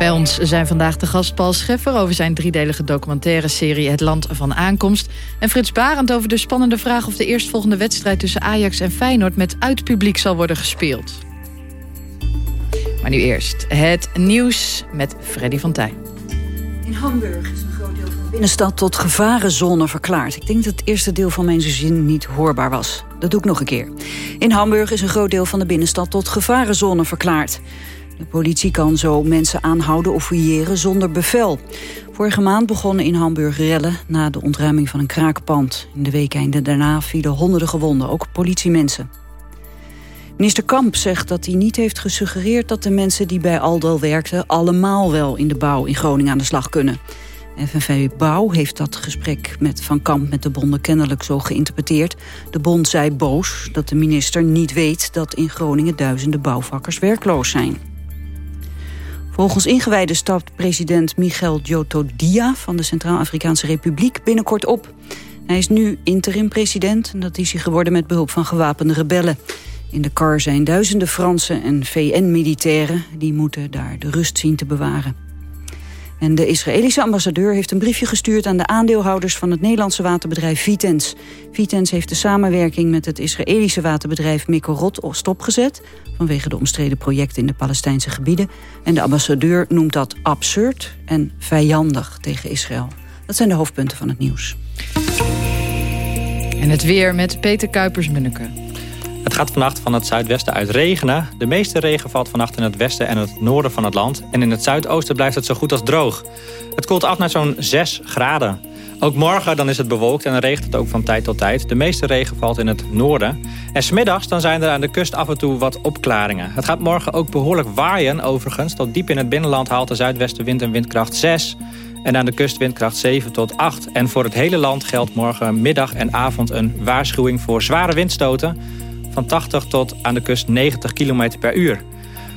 Speaker 2: Bij ons zijn vandaag de gast Paul Scheffer... over zijn driedelige documentaire serie Het Land van Aankomst... en Frits Barend over de spannende vraag... of de eerstvolgende wedstrijd tussen Ajax en Feyenoord... met uitpubliek zal worden gespeeld. Maar nu eerst het nieuws met Freddy van Tijn.
Speaker 29: In Hamburg is een groot deel van de binnenstad tot gevarenzone verklaard. Ik denk dat het eerste deel van mijn zin niet hoorbaar was. Dat doe ik nog een keer. In Hamburg is een groot deel van de binnenstad tot gevarenzone verklaard. De politie kan zo mensen aanhouden of fouilleren zonder bevel. Vorige maand begonnen in Hamburg rellen na de ontruiming van een kraakpand. In de weekenden daarna vielen honderden gewonden, ook politiemensen. Minister Kamp zegt dat hij niet heeft gesuggereerd dat de mensen die bij Aldo werkten allemaal wel in de bouw in Groningen aan de slag kunnen. FNV Bouw heeft dat gesprek met Van Kamp met de bonden kennelijk zo geïnterpreteerd. De bond zei boos dat de minister niet weet dat in Groningen duizenden bouwvakkers werkloos zijn. Volgens ingewijden stapt president Michel Djoto-Dia van de Centraal-Afrikaanse Republiek binnenkort op. Hij is nu interim-president en dat is hij geworden met behulp van gewapende rebellen. In de kar zijn duizenden Fransen en VN-militairen. Die moeten daar de rust zien te bewaren. En de Israëlische ambassadeur heeft een briefje gestuurd aan de aandeelhouders van het Nederlandse waterbedrijf Vitens. Vitens heeft de samenwerking met het Israëlische waterbedrijf Mikorot stopgezet vanwege de omstreden projecten in de Palestijnse gebieden. En de ambassadeur noemt dat absurd en vijandig tegen Israël. Dat zijn de hoofdpunten van het nieuws.
Speaker 2: En het weer met Peter Kuipers-Munneke.
Speaker 30: Het gaat vannacht van het zuidwesten uit regenen. De meeste regen valt vannacht in het westen en het noorden van het land. En in het zuidoosten blijft het zo goed als droog. Het koelt af naar zo'n 6 graden. Ook morgen dan is het bewolkt en dan regent het ook van tijd tot tijd. De meeste regen valt in het noorden. En smiddags dan zijn er aan de kust af en toe wat opklaringen. Het gaat morgen ook behoorlijk waaien overigens. Tot diep in het binnenland haalt de zuidwestenwind een windkracht 6... En aan de kust windkracht 7 tot 8. En voor het hele land geldt morgen middag en avond een waarschuwing voor zware windstoten van 80 tot aan de kust 90 km per uur.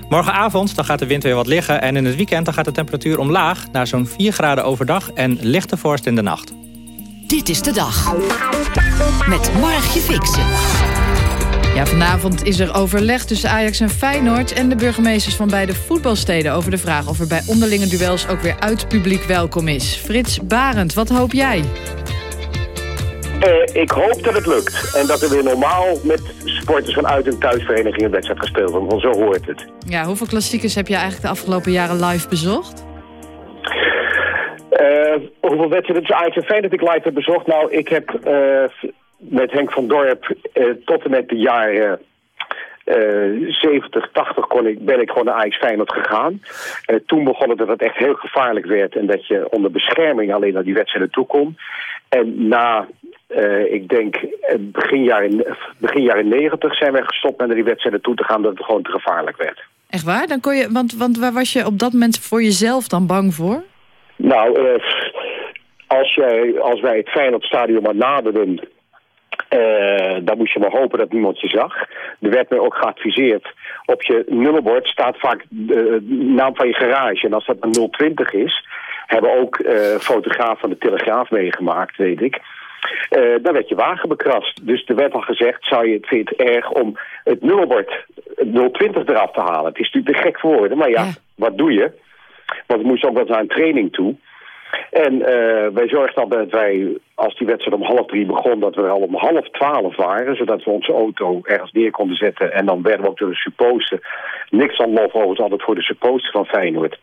Speaker 30: Morgenavond dan gaat de wind weer wat liggen en in het weekend dan gaat de temperatuur omlaag... naar zo'n 4 graden overdag en lichte vorst in de nacht.
Speaker 10: Dit is de dag. Met Margje Fixen.
Speaker 2: Ja, vanavond is er overleg tussen Ajax en Feyenoord... en de burgemeesters van beide voetbalsteden... over de vraag of er bij onderlinge duels ook weer uitpubliek welkom is. Frits Barend, wat hoop jij?
Speaker 31: Uh, ik hoop dat het lukt. En dat er weer normaal met sporters van uit- en thuisverenigingen een wedstrijd gespeeld wordt. Want zo hoort het.
Speaker 2: Ja, hoeveel klassiekers heb je eigenlijk de afgelopen jaren live bezocht?
Speaker 31: Uh, hoeveel wedstrijden dus Ajax en Feyenoord ik live heb bezocht? Nou, ik heb uh, met Henk van Dorp tot en met de jaren... 70, 80 kon ik, ben ik gewoon naar Ajax Feyenoord gegaan. En toen begon het dat het echt heel gevaarlijk werd... en dat je onder bescherming alleen naar die wedstrijden toe kon. En na uh, ik denk begin jaren, begin jaren 90 zijn we gestopt naar die wedstrijden toe te gaan... dat het gewoon te gevaarlijk werd.
Speaker 2: Echt waar? Dan kon je, want, want waar was je op dat moment voor jezelf dan bang voor?
Speaker 31: Nou, uh, als, jij, als wij het Feyenoordstadion maar naderden... Uh, dan moest je maar hopen dat niemand je zag. Er werd mij ook geadviseerd. Op je nummerbord staat vaak de naam van je garage. En als dat een 020 is, hebben ook uh, fotograaf van de Telegraaf meegemaakt, weet ik. Uh, dan werd je wagen bekrast. Dus er werd al gezegd, zou je het vindt erg om het nummerbord 020 eraf te halen. Het is natuurlijk te gek voor woorden, maar ja, wat doe je? Want we moesten ook wel naar een training toe. En uh, wij zorgden dat wij, als die wedstrijd om half drie begon, dat we er al om half twaalf waren. Zodat we onze auto ergens neer konden zetten. En dan werden we ook door de supposter, niks aan lof overigens altijd voor de supposter van Feyenoord,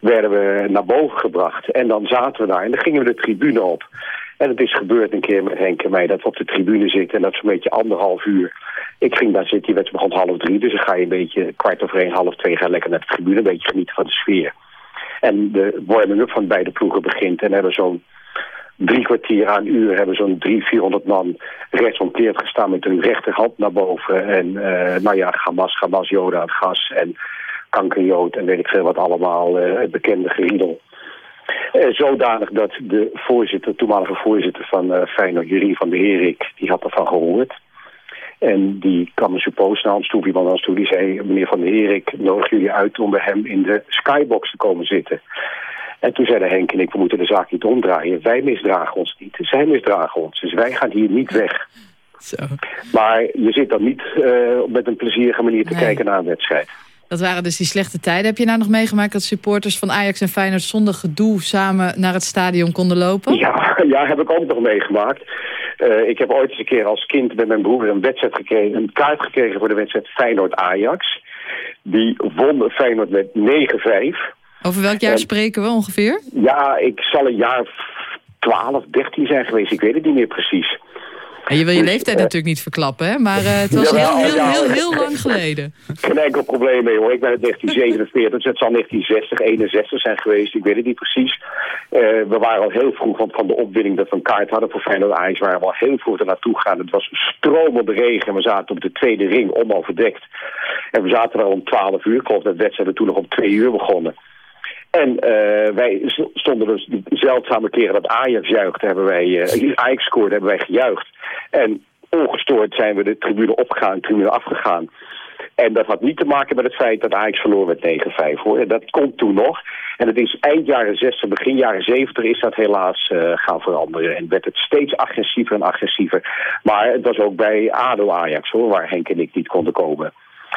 Speaker 31: werden we naar boven gebracht. En dan zaten we daar en dan gingen we de tribune op. En het is gebeurd een keer met Henk en mij dat we op de tribune zitten. En dat zo'n beetje anderhalf uur. Ik ging daar zitten, die wedstrijd begon half drie. Dus dan ga je een beetje kwart over één, half twee, ga lekker naar de tribune. Een beetje genieten van de sfeer. En de warming-up van beide ploegen begint. En hebben zo'n drie kwartier aan uur hebben zo'n drie, vierhonderd man rechtsomkeerd gestaan met hun rechterhand naar boven. En uh, nou ja, Hamas, Hamas, Joden het gas en kankerjood en weet ik veel wat allemaal, uh, het bekende geriedel. Uh, zodanig dat de voorzitter, toenmalige voorzitter van uh, Feyenoord, Jurie van der Herik, die had ervan gehoord. En die kwam een suppost naar ons toe, iemand naar ons toe, die zei... meneer Van der Heer, ik nodig jullie uit om bij hem in de skybox te komen zitten. En toen zeiden Henk en ik, we moeten de zaak niet omdraaien. Wij misdragen ons niet, zij misdragen ons. Dus wij gaan hier niet weg.
Speaker 2: Zo.
Speaker 31: Maar je zit dan niet uh, met een plezierige manier te
Speaker 2: Nee.
Speaker 31: kijken naar een wedstrijd.
Speaker 2: Dat waren dus die slechte tijden. Heb je nou nog meegemaakt dat supporters van Ajax en Feyenoord... zonder gedoe samen naar het stadion konden lopen?
Speaker 31: Ja, ja, heb ik ook nog meegemaakt. Eh, ik heb ooit eens een keer als kind met mijn broer een wedstrijd gekregen, een kaart gekregen voor de wedstrijd Feyenoord-Ajax. Die won Feyenoord met 9-5.
Speaker 2: Over welk jaar
Speaker 31: En-
Speaker 2: spreken we ongeveer?
Speaker 31: Ja, ik zal een jaar 12, 13 zijn geweest. Ik weet het niet meer precies.
Speaker 2: En je wil je
Speaker 31: Dus,
Speaker 2: leeftijd natuurlijk niet verklappen, hè? Maar eh, het was heel, heel, heel, heel lang geleden.
Speaker 31: Geen enkel probleem mee hoor. Ik ben uit 1947, dus het zal 1960, 61 zijn geweest. Ik weet het niet precies. Eh, we waren al heel vroeg, want van de opwinning dat we een kaart hadden voor Feyenoord Ajax... waren we al heel vroeg er naartoe gegaan. Het was stromende regen en we zaten op de tweede ring, onverdekt. En we zaten daar om 12 uur. Ik geloof dat de wedstrijd toen nog om 2 uur begonnen. En eh, wij stonden dus die zeldzame keren dat Ajax juichte, hebben wij, eh, Ajax scoorde, hebben wij gejuicht. En ongestoord zijn we de tribune opgegaan, de tribune afgegaan. En dat had niet te maken met het feit dat Ajax verloor met 9-5 hoor. En Dat komt toen nog. En het is eind jaren 60, begin jaren 70 is dat helaas eh, gaan veranderen. En werd het steeds agressiever en agressiever. Maar het was ook bij ADO Ajax hoor, waar Henk en ik niet konden komen.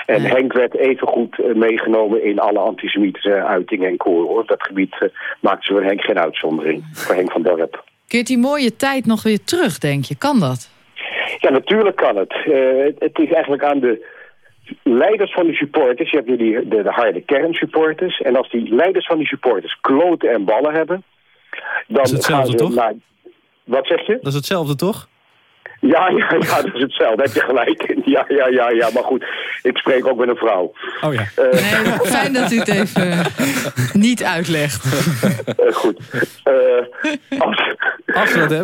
Speaker 31: En Henk werd even goed eh, meegenomen in alle antisemitische uitingen en koren. Hoor. Op dat gebied eh, maakten ze voor Henk geen uitzondering. Voor Henk van Dorp.
Speaker 2: Keert die mooie tijd nog weer terug, denk je? Kan dat?
Speaker 31: Ja, natuurlijk kan het. Eh, het- het is eigenlijk aan de leiders van de supporters. Je hebt nu die, de, de harde kernsupporters. En als die leiders van die supporters kloten en ballen hebben... dan
Speaker 18: is hetzelfde,
Speaker 31: gaan ze
Speaker 18: toch?
Speaker 31: naar... Wat zeg je?
Speaker 18: Dat is hetzelfde, toch?
Speaker 31: Ja, ja, ja, dat is hetzelfde. Heb je gelijk. Ja, ja, ja, ja. Maar goed, ik spreek ook met een vrouw.
Speaker 18: Oh ja.
Speaker 31: Eh,
Speaker 2: Fijn dat u het even niet uitlegt.
Speaker 31: Eh, goed. Eh, als,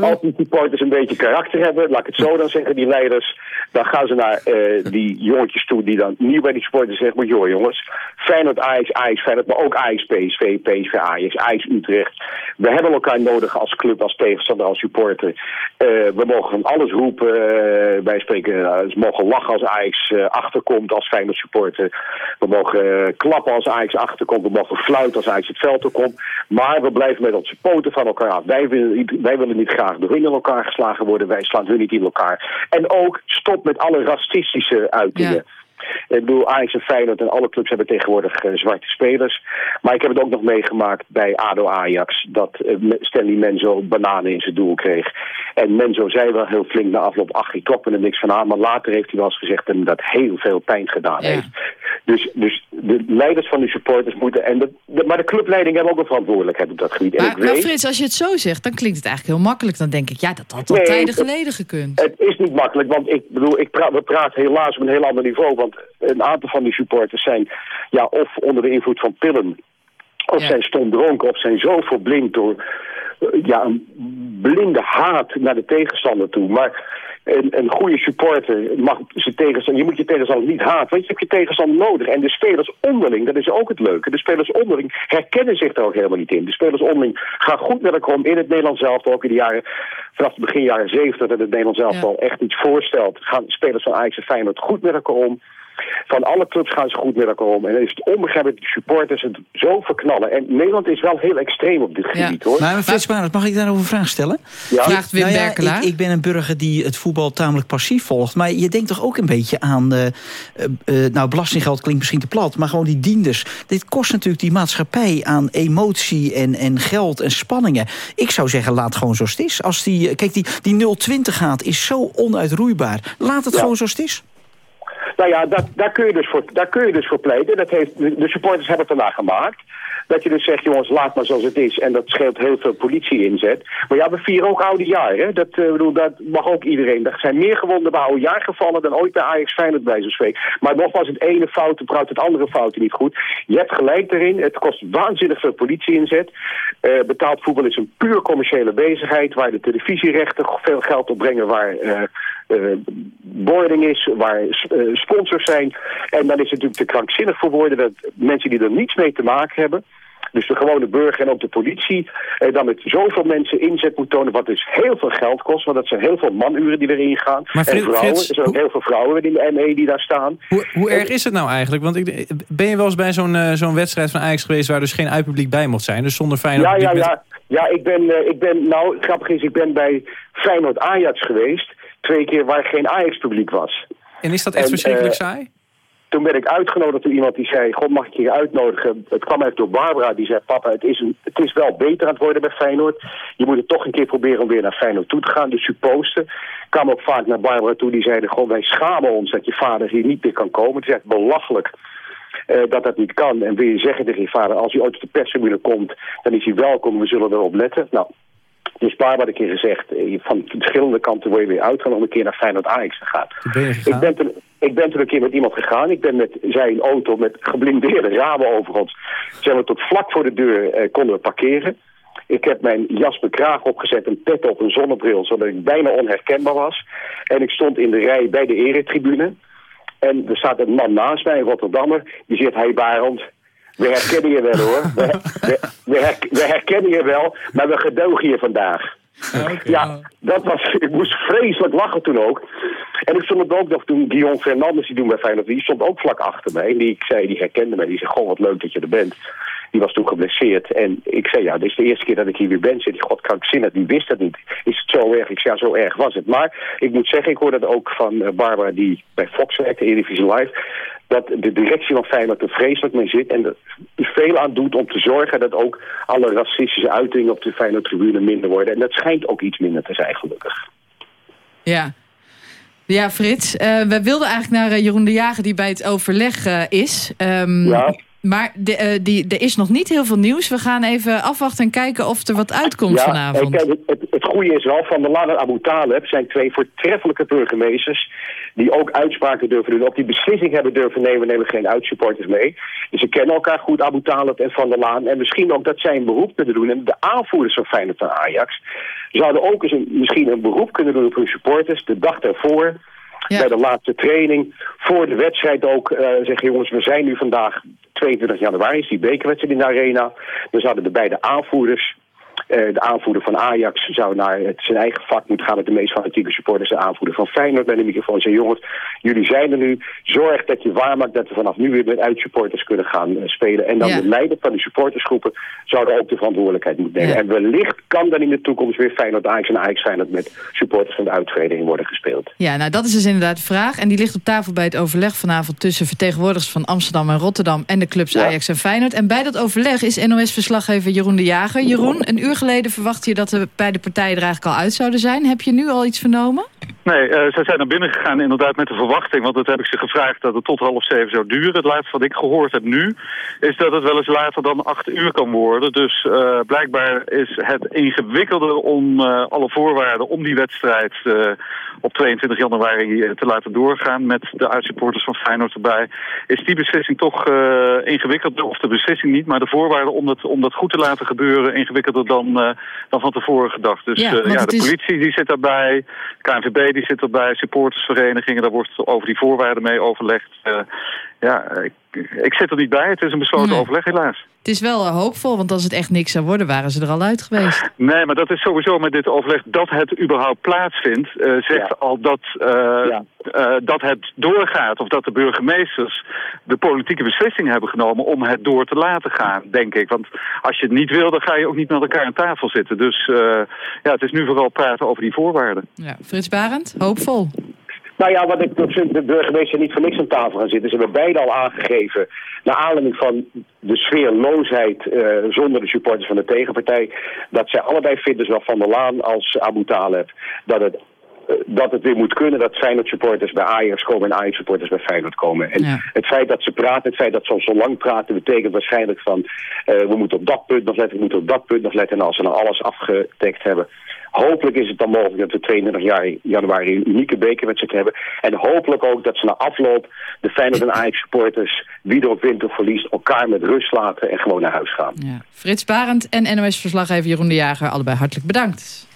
Speaker 31: als die supporters een beetje karakter hebben, laat ik het zo dan zeggen, die leiders, dan gaan ze naar eh, die jongetjes toe die dan nieuw bij die supporters zeggen, maar joh jongens, Feyenoord, Ajax, Ajax, Feyenoord, maar ook Ajax, PSV, PSV, Ajax, Ajax, Utrecht. We hebben elkaar nodig als club, als tegenstander, als supporter. Eh, we mogen van alles roepen. Eh, wij spreken, eh, ze mogen lachen als Ajax eh, achterkomt als Feyenoord supporter. We mogen eh, klappen als Ajax achterkomt. We mogen fluiten als Ajax het veld opkomt. Maar we blijven met onze poten van elkaar af. Wij willen, niet- wij willen niet graag door in elkaar geslagen worden. Wij slaan hun niet in elkaar. En ook stop met alle racistische uitingen. Ik bedoel, Ajax en Feyenoord en alle clubs hebben tegenwoordig eh, zwarte spelers. Maar ik heb het ook nog meegemaakt bij ADO Ajax... dat eh, Stanley Menzo bananen in zijn doel kreeg. En Menzo zei wel heel flink na afloop... ach, ik me er niks van aan. Maar later heeft hij wel eens gezegd dat hem dat heel veel pijn gedaan heeft. Dus, dus de leiders van de supporters moeten... En de, de- maar de clubleiding hebben ook een verantwoordelijkheid op dat gebied. En
Speaker 2: Maar,
Speaker 31: ik
Speaker 2: maar
Speaker 31: weet,
Speaker 2: Frits, als je het zo zegt, dan klinkt het eigenlijk heel makkelijk. Dan denk ik, ja, dat had al
Speaker 31: Nee,
Speaker 2: tijden
Speaker 31: het-
Speaker 2: geleden gekund.
Speaker 31: Het is niet makkelijk, want ik bedoel, ik pra we praten helaas op een heel ander niveau. Want een aantal van die supporters zijn ja, of onder de invloed van pillen, of zijn stom dronken, of zijn zo verblind door eh, ja, een blinde haat naar de tegenstander toe. Maar een, een goede supporter mag zijn tegenstander, je moet je tegenstander niet haten, want je hebt je tegenstander nodig. En de spelers onderling, dat is ook het leuke, de spelers onderling herkennen zich daar ook helemaal niet in. De spelers onderling gaan goed met elkaar om in het Nederlands zelf, ook in de jaren, vanaf het begin jaren 70 dat het Nederlands zelf al echt iets voorstelt, gaan spelers van Ajax en Feyenoord goed met elkaar om. Van alle clubs gaan ze goed met elkaar om. En dan is het onbegrijpelijk dat de supporters het zo verknallen. En Nederland is wel heel extreem op dit gebied, hoor.
Speaker 16: Maar Frits Barend, mag ik daarover een vraag stellen?
Speaker 31: Ja.
Speaker 2: Vraagt Wim
Speaker 16: Nou ja. Ik, ik ben een burger die het voetbal tamelijk passief volgt. Maar je denkt toch ook een beetje aan... eh, eh, eh, nou, belastinggeld klinkt misschien te plat, maar gewoon die dienders. Dit kost natuurlijk die maatschappij aan emotie en, en geld en spanningen. Ik zou zeggen, laat gewoon zoals het is. Als die, kijk, die, die 020 gaat is zo onuitroeibaar. Laat het
Speaker 31: Ja.
Speaker 16: gewoon zoals het is.
Speaker 31: Nou ja, dat, daar, kun je dus voor, daar kun je dus voor pleiten. Dat heeft, de, supporters hebben het vandaag gemaakt. Dat je dus zegt, jongens, laat maar zoals het is. En dat scheelt heel veel politie-inzet. Maar ja, we vieren ook oude jaar, hè. Dat, eh, bedoel, dat mag ook iedereen. Er zijn meer gewonden bij oude jaar gevallen dan ooit bij Ajax Feyenoord bij zo'n spreken. Maar nogmaals, het ene fout praat het andere fouten niet goed. Je hebt gelijk erin. Het kost waanzinnig veel politie-inzet. Eh, betaald voetbal is een puur commerciële bezigheid... waar de televisierechten veel geld op brengen... waar eh, boarding is, waar eh, sponsors zijn. En dan is het natuurlijk te krankzinnig voor woorden... dat mensen die er niets mee te maken hebben... Dus de gewone burger en ook de politie eh, dan met zoveel mensen inzet moet tonen, wat dus heel veel geld kost, want dat zijn heel veel manuren die erin gaan.
Speaker 18: Maar
Speaker 31: en vrouwen,
Speaker 18: Frits,
Speaker 31: er zijn ook heel veel vrouwen in de ME die daar staan.
Speaker 18: Hoe, hoe erg is het nou eigenlijk? Want ik, ben je wel eens bij zo'n uh, zo'n wedstrijd van Ajax geweest... waar dus geen uitpubliek bij mocht zijn? Dus zonder Feyenoord...
Speaker 31: Ja, ja, ja. ja ik, ben, uh, ik ben, nou, grappig is, ik ben bij Feyenoord-Ajax geweest. Twee keer waar geen Ajax-publiek was.
Speaker 18: En is dat echt en, verschrikkelijk uh, saai?
Speaker 31: Toen ben ik uitgenodigd door iemand die zei... God, mag ik je uitnodigen? Het kwam even door Barbara. Die zei, papa, het is, een, het is wel beter aan het worden bij Feyenoord. Je moet het toch een keer proberen om weer naar Feyenoord toe te gaan. De supposten kwamen ook vaak naar Barbara toe. Die zeiden, gewoon, wij schamen ons dat je vader hier niet meer kan komen. Het is echt belachelijk. Uh, dat dat niet kan. En wil je zeggen tegen je vader, als hij ooit op de perstribune komt, dan is hij welkom, we zullen erop letten. Nou, dus Barbara een keer gezegd, van verschillende kanten word je weer uitgenodigd om een keer naar Feyenoord Ajax te gaan.
Speaker 18: Ben
Speaker 31: ik, ben toen, ik ben toen een keer met iemand gegaan. Ik ben met zijn auto met geblindeerde ramen over ons. Zijn we tot vlak voor de deur eh, konden we parkeren. Ik heb mijn jas mijn kraag opgezet, een pet op, een zonnebril, zodat ik bijna onherkenbaar was. En ik stond in de rij bij de eretribune. En er staat een man naast mij, een Rotterdammer, die zegt, hey Barend, we herkennen je wel hoor. We, we, we, her, we herkennen je wel, maar we gedogen je vandaag.
Speaker 18: Okay.
Speaker 31: Ja, dat was, ik moest vreselijk lachen toen ook. En ik stond ook nog toen Guillaume Fernandes, die doen bij Feyenoord, die stond ook vlak achter mij. En die, ik zei, die herkende mij. Die zei, goh, wat leuk dat je er bent. Die was toen geblesseerd. En ik zei, ja, dit is de eerste keer dat ik hier weer ben. Zei die, god, krankzinnig, die wist dat niet. Is het zo erg? Ik zei, ja, zo erg was het. Maar ik moet zeggen, ik hoor dat ook van Barbara, die bij Fox werkt, Eredivisie Live dat de directie van Feyenoord er vreselijk mee zit... en er veel aan doet om te zorgen dat ook alle racistische uitingen op de Feyenoord-tribune minder worden. En dat schijnt ook iets minder te zijn, gelukkig.
Speaker 2: Ja, ja, Frits. Uh, we wilden eigenlijk naar uh, Jeroen de Jager die bij het overleg uh, is. Um,
Speaker 31: ja.
Speaker 2: Maar de, die, er is nog niet heel veel nieuws. We gaan even afwachten en kijken of er wat uitkomt
Speaker 31: ja,
Speaker 2: vanavond.
Speaker 31: Kijk, het, het, het goede is wel, Van der Laan en Abu Taleb zijn twee voortreffelijke burgemeesters... die ook uitspraken durven doen. Op die beslissing hebben durven nemen, nemen geen uitsupporters mee. Dus ze kennen elkaar goed, Abu Taleb en Van der Laan. En misschien ook dat zij een beroep kunnen doen. En de aanvoerders van Feyenoord en Ajax... zouden ook eens een, misschien een beroep kunnen doen op hun supporters... de dag. Ja. bij de laatste training. Voor de wedstrijd ook uh, zeggen jongens, we zijn nu vandaag 22 januari, is die bekerwedstrijd in de arena. Dan zouden de beide aanvoerders, de aanvoerder van Ajax zou naar het, zijn eigen vak moeten gaan met de meest fanatieke supporters. De aanvoerder van Feyenoord bij de microfoon zeggen jongens, jullie zijn er nu. Zorg dat je waarmaakt dat we vanaf nu weer met uitsupporters kunnen gaan uh, spelen. En dan
Speaker 2: Ja.
Speaker 31: de leider van de supportersgroepen zouden ook de verantwoordelijkheid moeten nemen.
Speaker 2: Ja.
Speaker 31: En wellicht kan dan in de toekomst weer Feyenoord Ajax en Ajax Feyenoord met supporters van de uitvereniging worden gespeeld.
Speaker 2: Ja, nou dat is dus inderdaad de vraag. En die ligt op tafel bij het overleg vanavond... tussen vertegenwoordigers van Amsterdam en Rotterdam... en de clubs Ajax en Feyenoord. En bij dat overleg is NOS-verslaggever Jeroen de Jager. Jeroen, een uur geleden verwachtte je dat de beide partijen er eigenlijk al uit zouden zijn. Heb je nu al iets vernomen?
Speaker 32: Nee, uh, zij zijn naar binnen gegaan inderdaad met de verwachting, want dat heb ik ze gevraagd dat het tot half zeven zou duren. Het laatste wat ik gehoord heb nu is dat het wel eens later dan acht uur kan worden. Dus uh, blijkbaar is het ingewikkelder om uh, alle voorwaarden om die wedstrijd op 22 januari te laten doorgaan met de uitsupporters van Feyenoord erbij. Is die beslissing toch ingewikkelder, of de beslissing niet, maar de voorwaarden om dat, om dat goed te laten gebeuren ingewikkelder dan, dan van tevoren gedacht. Dus ja, ja de
Speaker 2: is...
Speaker 32: politie die zit daarbij, KNVB die zit erbij, supportersverenigingen, daar wordt over die voorwaarden mee overlegd. Ja, ik, ik, zit er niet bij. Het is een besloten nee. overleg helaas.
Speaker 2: Het is wel uh, hoopvol, want als het echt niks zou worden, waren ze er al uit geweest.
Speaker 32: Nee, maar dat is sowieso met dit overleg dat het überhaupt plaatsvindt. Uh, zegt ja. al dat, ja. dat het doorgaat of dat de burgemeesters de politieke beslissing hebben genomen om het door te laten gaan, denk ik. Want als je het niet wil, dan ga je ook niet met elkaar aan tafel zitten. Dus ja, het is nu vooral praten over die voorwaarden.
Speaker 2: Ja. Frits Barend, hoopvol.
Speaker 31: Nou ja, wat ik, de burgemeester niet voor niks aan tafel gaan zitten. Ze hebben beide al aangegeven, naar aanleiding van de sfeerloosheid uh, zonder de supporters van de tegenpartij, dat zij allebei vinden, zowel Van der Laan als Abu Taleb, dat het dat het weer moet kunnen dat Feyenoord supporters bij Ajax komen en Ajax supporters bij Feyenoord komen. En
Speaker 2: ja.
Speaker 31: het feit dat ze praten, het feit dat ze zo lang praten, betekent waarschijnlijk van uh, we moeten op dat punt nog letten, we moeten op dat punt nog letten. En als ze dan alles afgedekt hebben, Hopelijk is het dan mogelijk dat we 22 januari een unieke bekerwedstrijd hebben. En hopelijk ook dat ze na afloop de Feyenoord en Ajax supporters, wie er op wint of verliest, elkaar met rust laten en gewoon naar huis gaan.
Speaker 2: Ja. Frits Barend en NOS-verslaggever Jeroen de Jager, allebei hartelijk bedankt.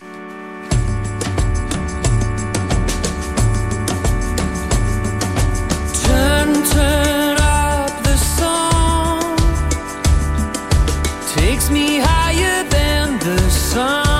Speaker 33: me higher than the
Speaker 34: sun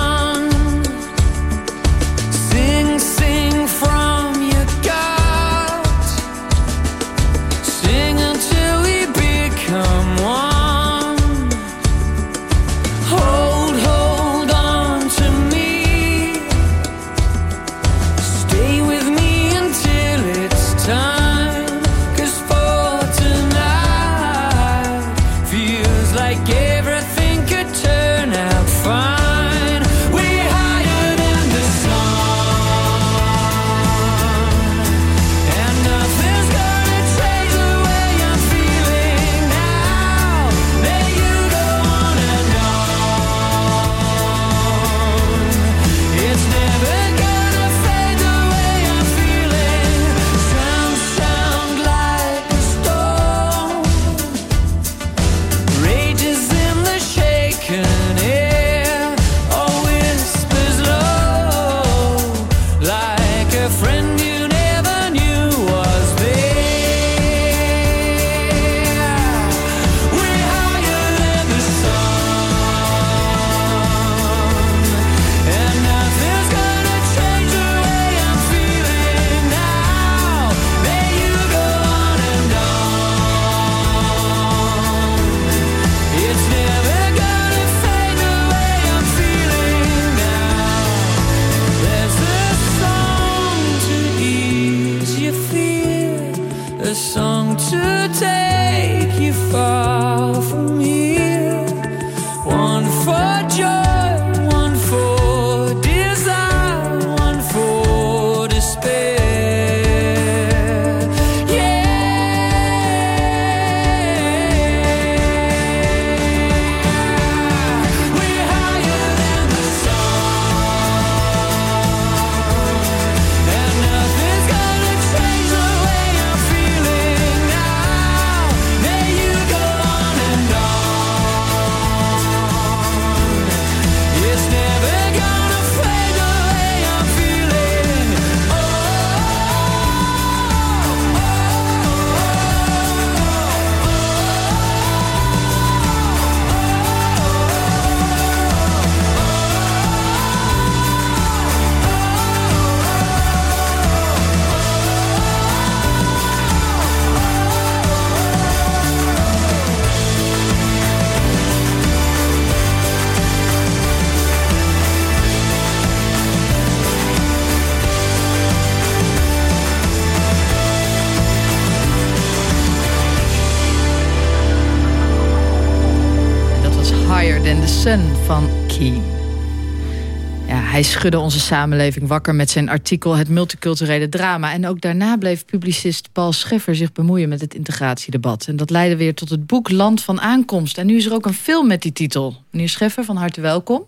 Speaker 34: hij schudde onze samenleving wakker met zijn artikel Het multiculturele drama. En ook daarna bleef publicist Paul Scheffer zich bemoeien met het integratiedebat. En dat leidde weer tot het boek Land van Aankomst. En nu is er ook een film met die titel. Meneer Scheffer, van harte welkom.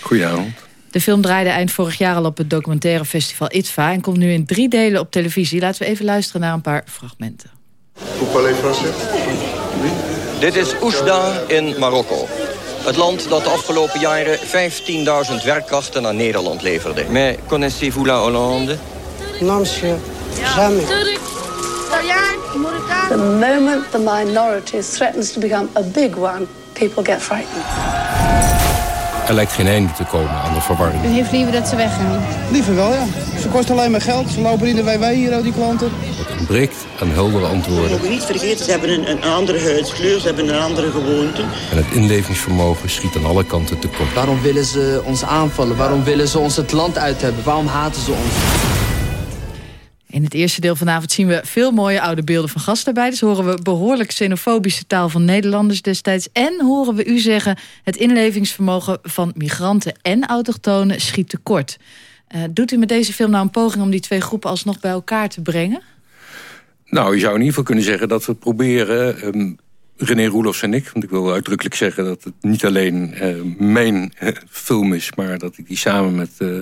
Speaker 27: Goedenavond.
Speaker 34: De film draaide eind vorig jaar al op het documentaire festival ITVA... en komt nu in drie delen op televisie. Laten we even luisteren naar een paar fragmenten.
Speaker 35: Parlez français?
Speaker 36: Dit is Oujda in Marokko. Het land dat de afgelopen jaren 15.000 werkkrachten naar Nederland leverde. Mais connaissez-vous la Hollande?
Speaker 37: Non, monsieur. Jamais.
Speaker 38: The moment the minority threatens to become a big one, people get frightened.
Speaker 27: Er lijkt geen einde te komen aan de verwarring.
Speaker 38: U heeft liever dat ze weggaan?
Speaker 37: Liever wel, ja. Ze kosten alleen maar geld. Ze lopen in de WW hier, al die klanten.
Speaker 27: Het ontbreekt aan heldere antwoorden.
Speaker 39: We mogen niet vergeten, ze hebben een, een andere huidskleur, ze hebben een andere gewoonte.
Speaker 27: En het inlevingsvermogen schiet aan alle kanten tekort.
Speaker 11: Waarom willen ze ons aanvallen? Waarom willen ze ons het land uit hebben? Waarom haten ze ons?
Speaker 34: In het eerste deel vanavond zien we veel mooie oude beelden van gastarbeiders. Horen we behoorlijk xenofobische taal van Nederlanders destijds. En horen we u zeggen, het inlevingsvermogen van migranten en autochtonen schiet tekort. Uh, doet u met deze film nou een poging om die twee groepen alsnog bij elkaar te brengen?
Speaker 27: Nou, je zou in ieder geval kunnen zeggen dat we proberen... Um, René Roelofs en ik, want ik wil uitdrukkelijk zeggen... dat het niet alleen uh, mijn uh, film is... maar dat ik die samen met uh,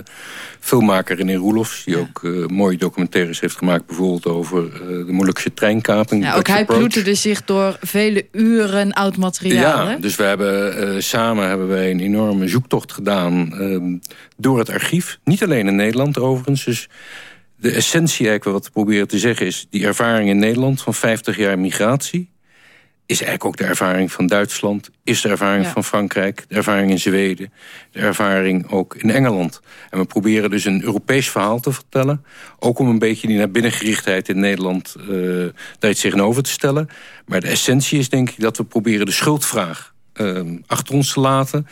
Speaker 27: filmmaker René Roelofs... die ja. ook mooie documentaires heeft gemaakt... bijvoorbeeld over de Molukse treinkaping.
Speaker 34: Ja, ook hij ploeterde zich door vele uren oud materiaal.
Speaker 27: Ja,
Speaker 34: hè?
Speaker 27: dus we hebben, samen hebben wij een enorme zoektocht gedaan... Ehm, door het archief. Niet alleen in Nederland overigens, dus de essentie eigenlijk wat we proberen te zeggen is... die ervaring in Nederland van 50 jaar migratie... is eigenlijk ook de ervaring van Duitsland... is de ervaring van Frankrijk, de ervaring in Zweden... de ervaring ook in Engeland. En we proberen dus een Europees verhaal te vertellen... ook om een beetje die naar binnengerichtheid in Nederland... Uh, daar iets tegenover te stellen. Maar de essentie is denk ik dat we proberen de schuldvraag... Uh, achter ons te laten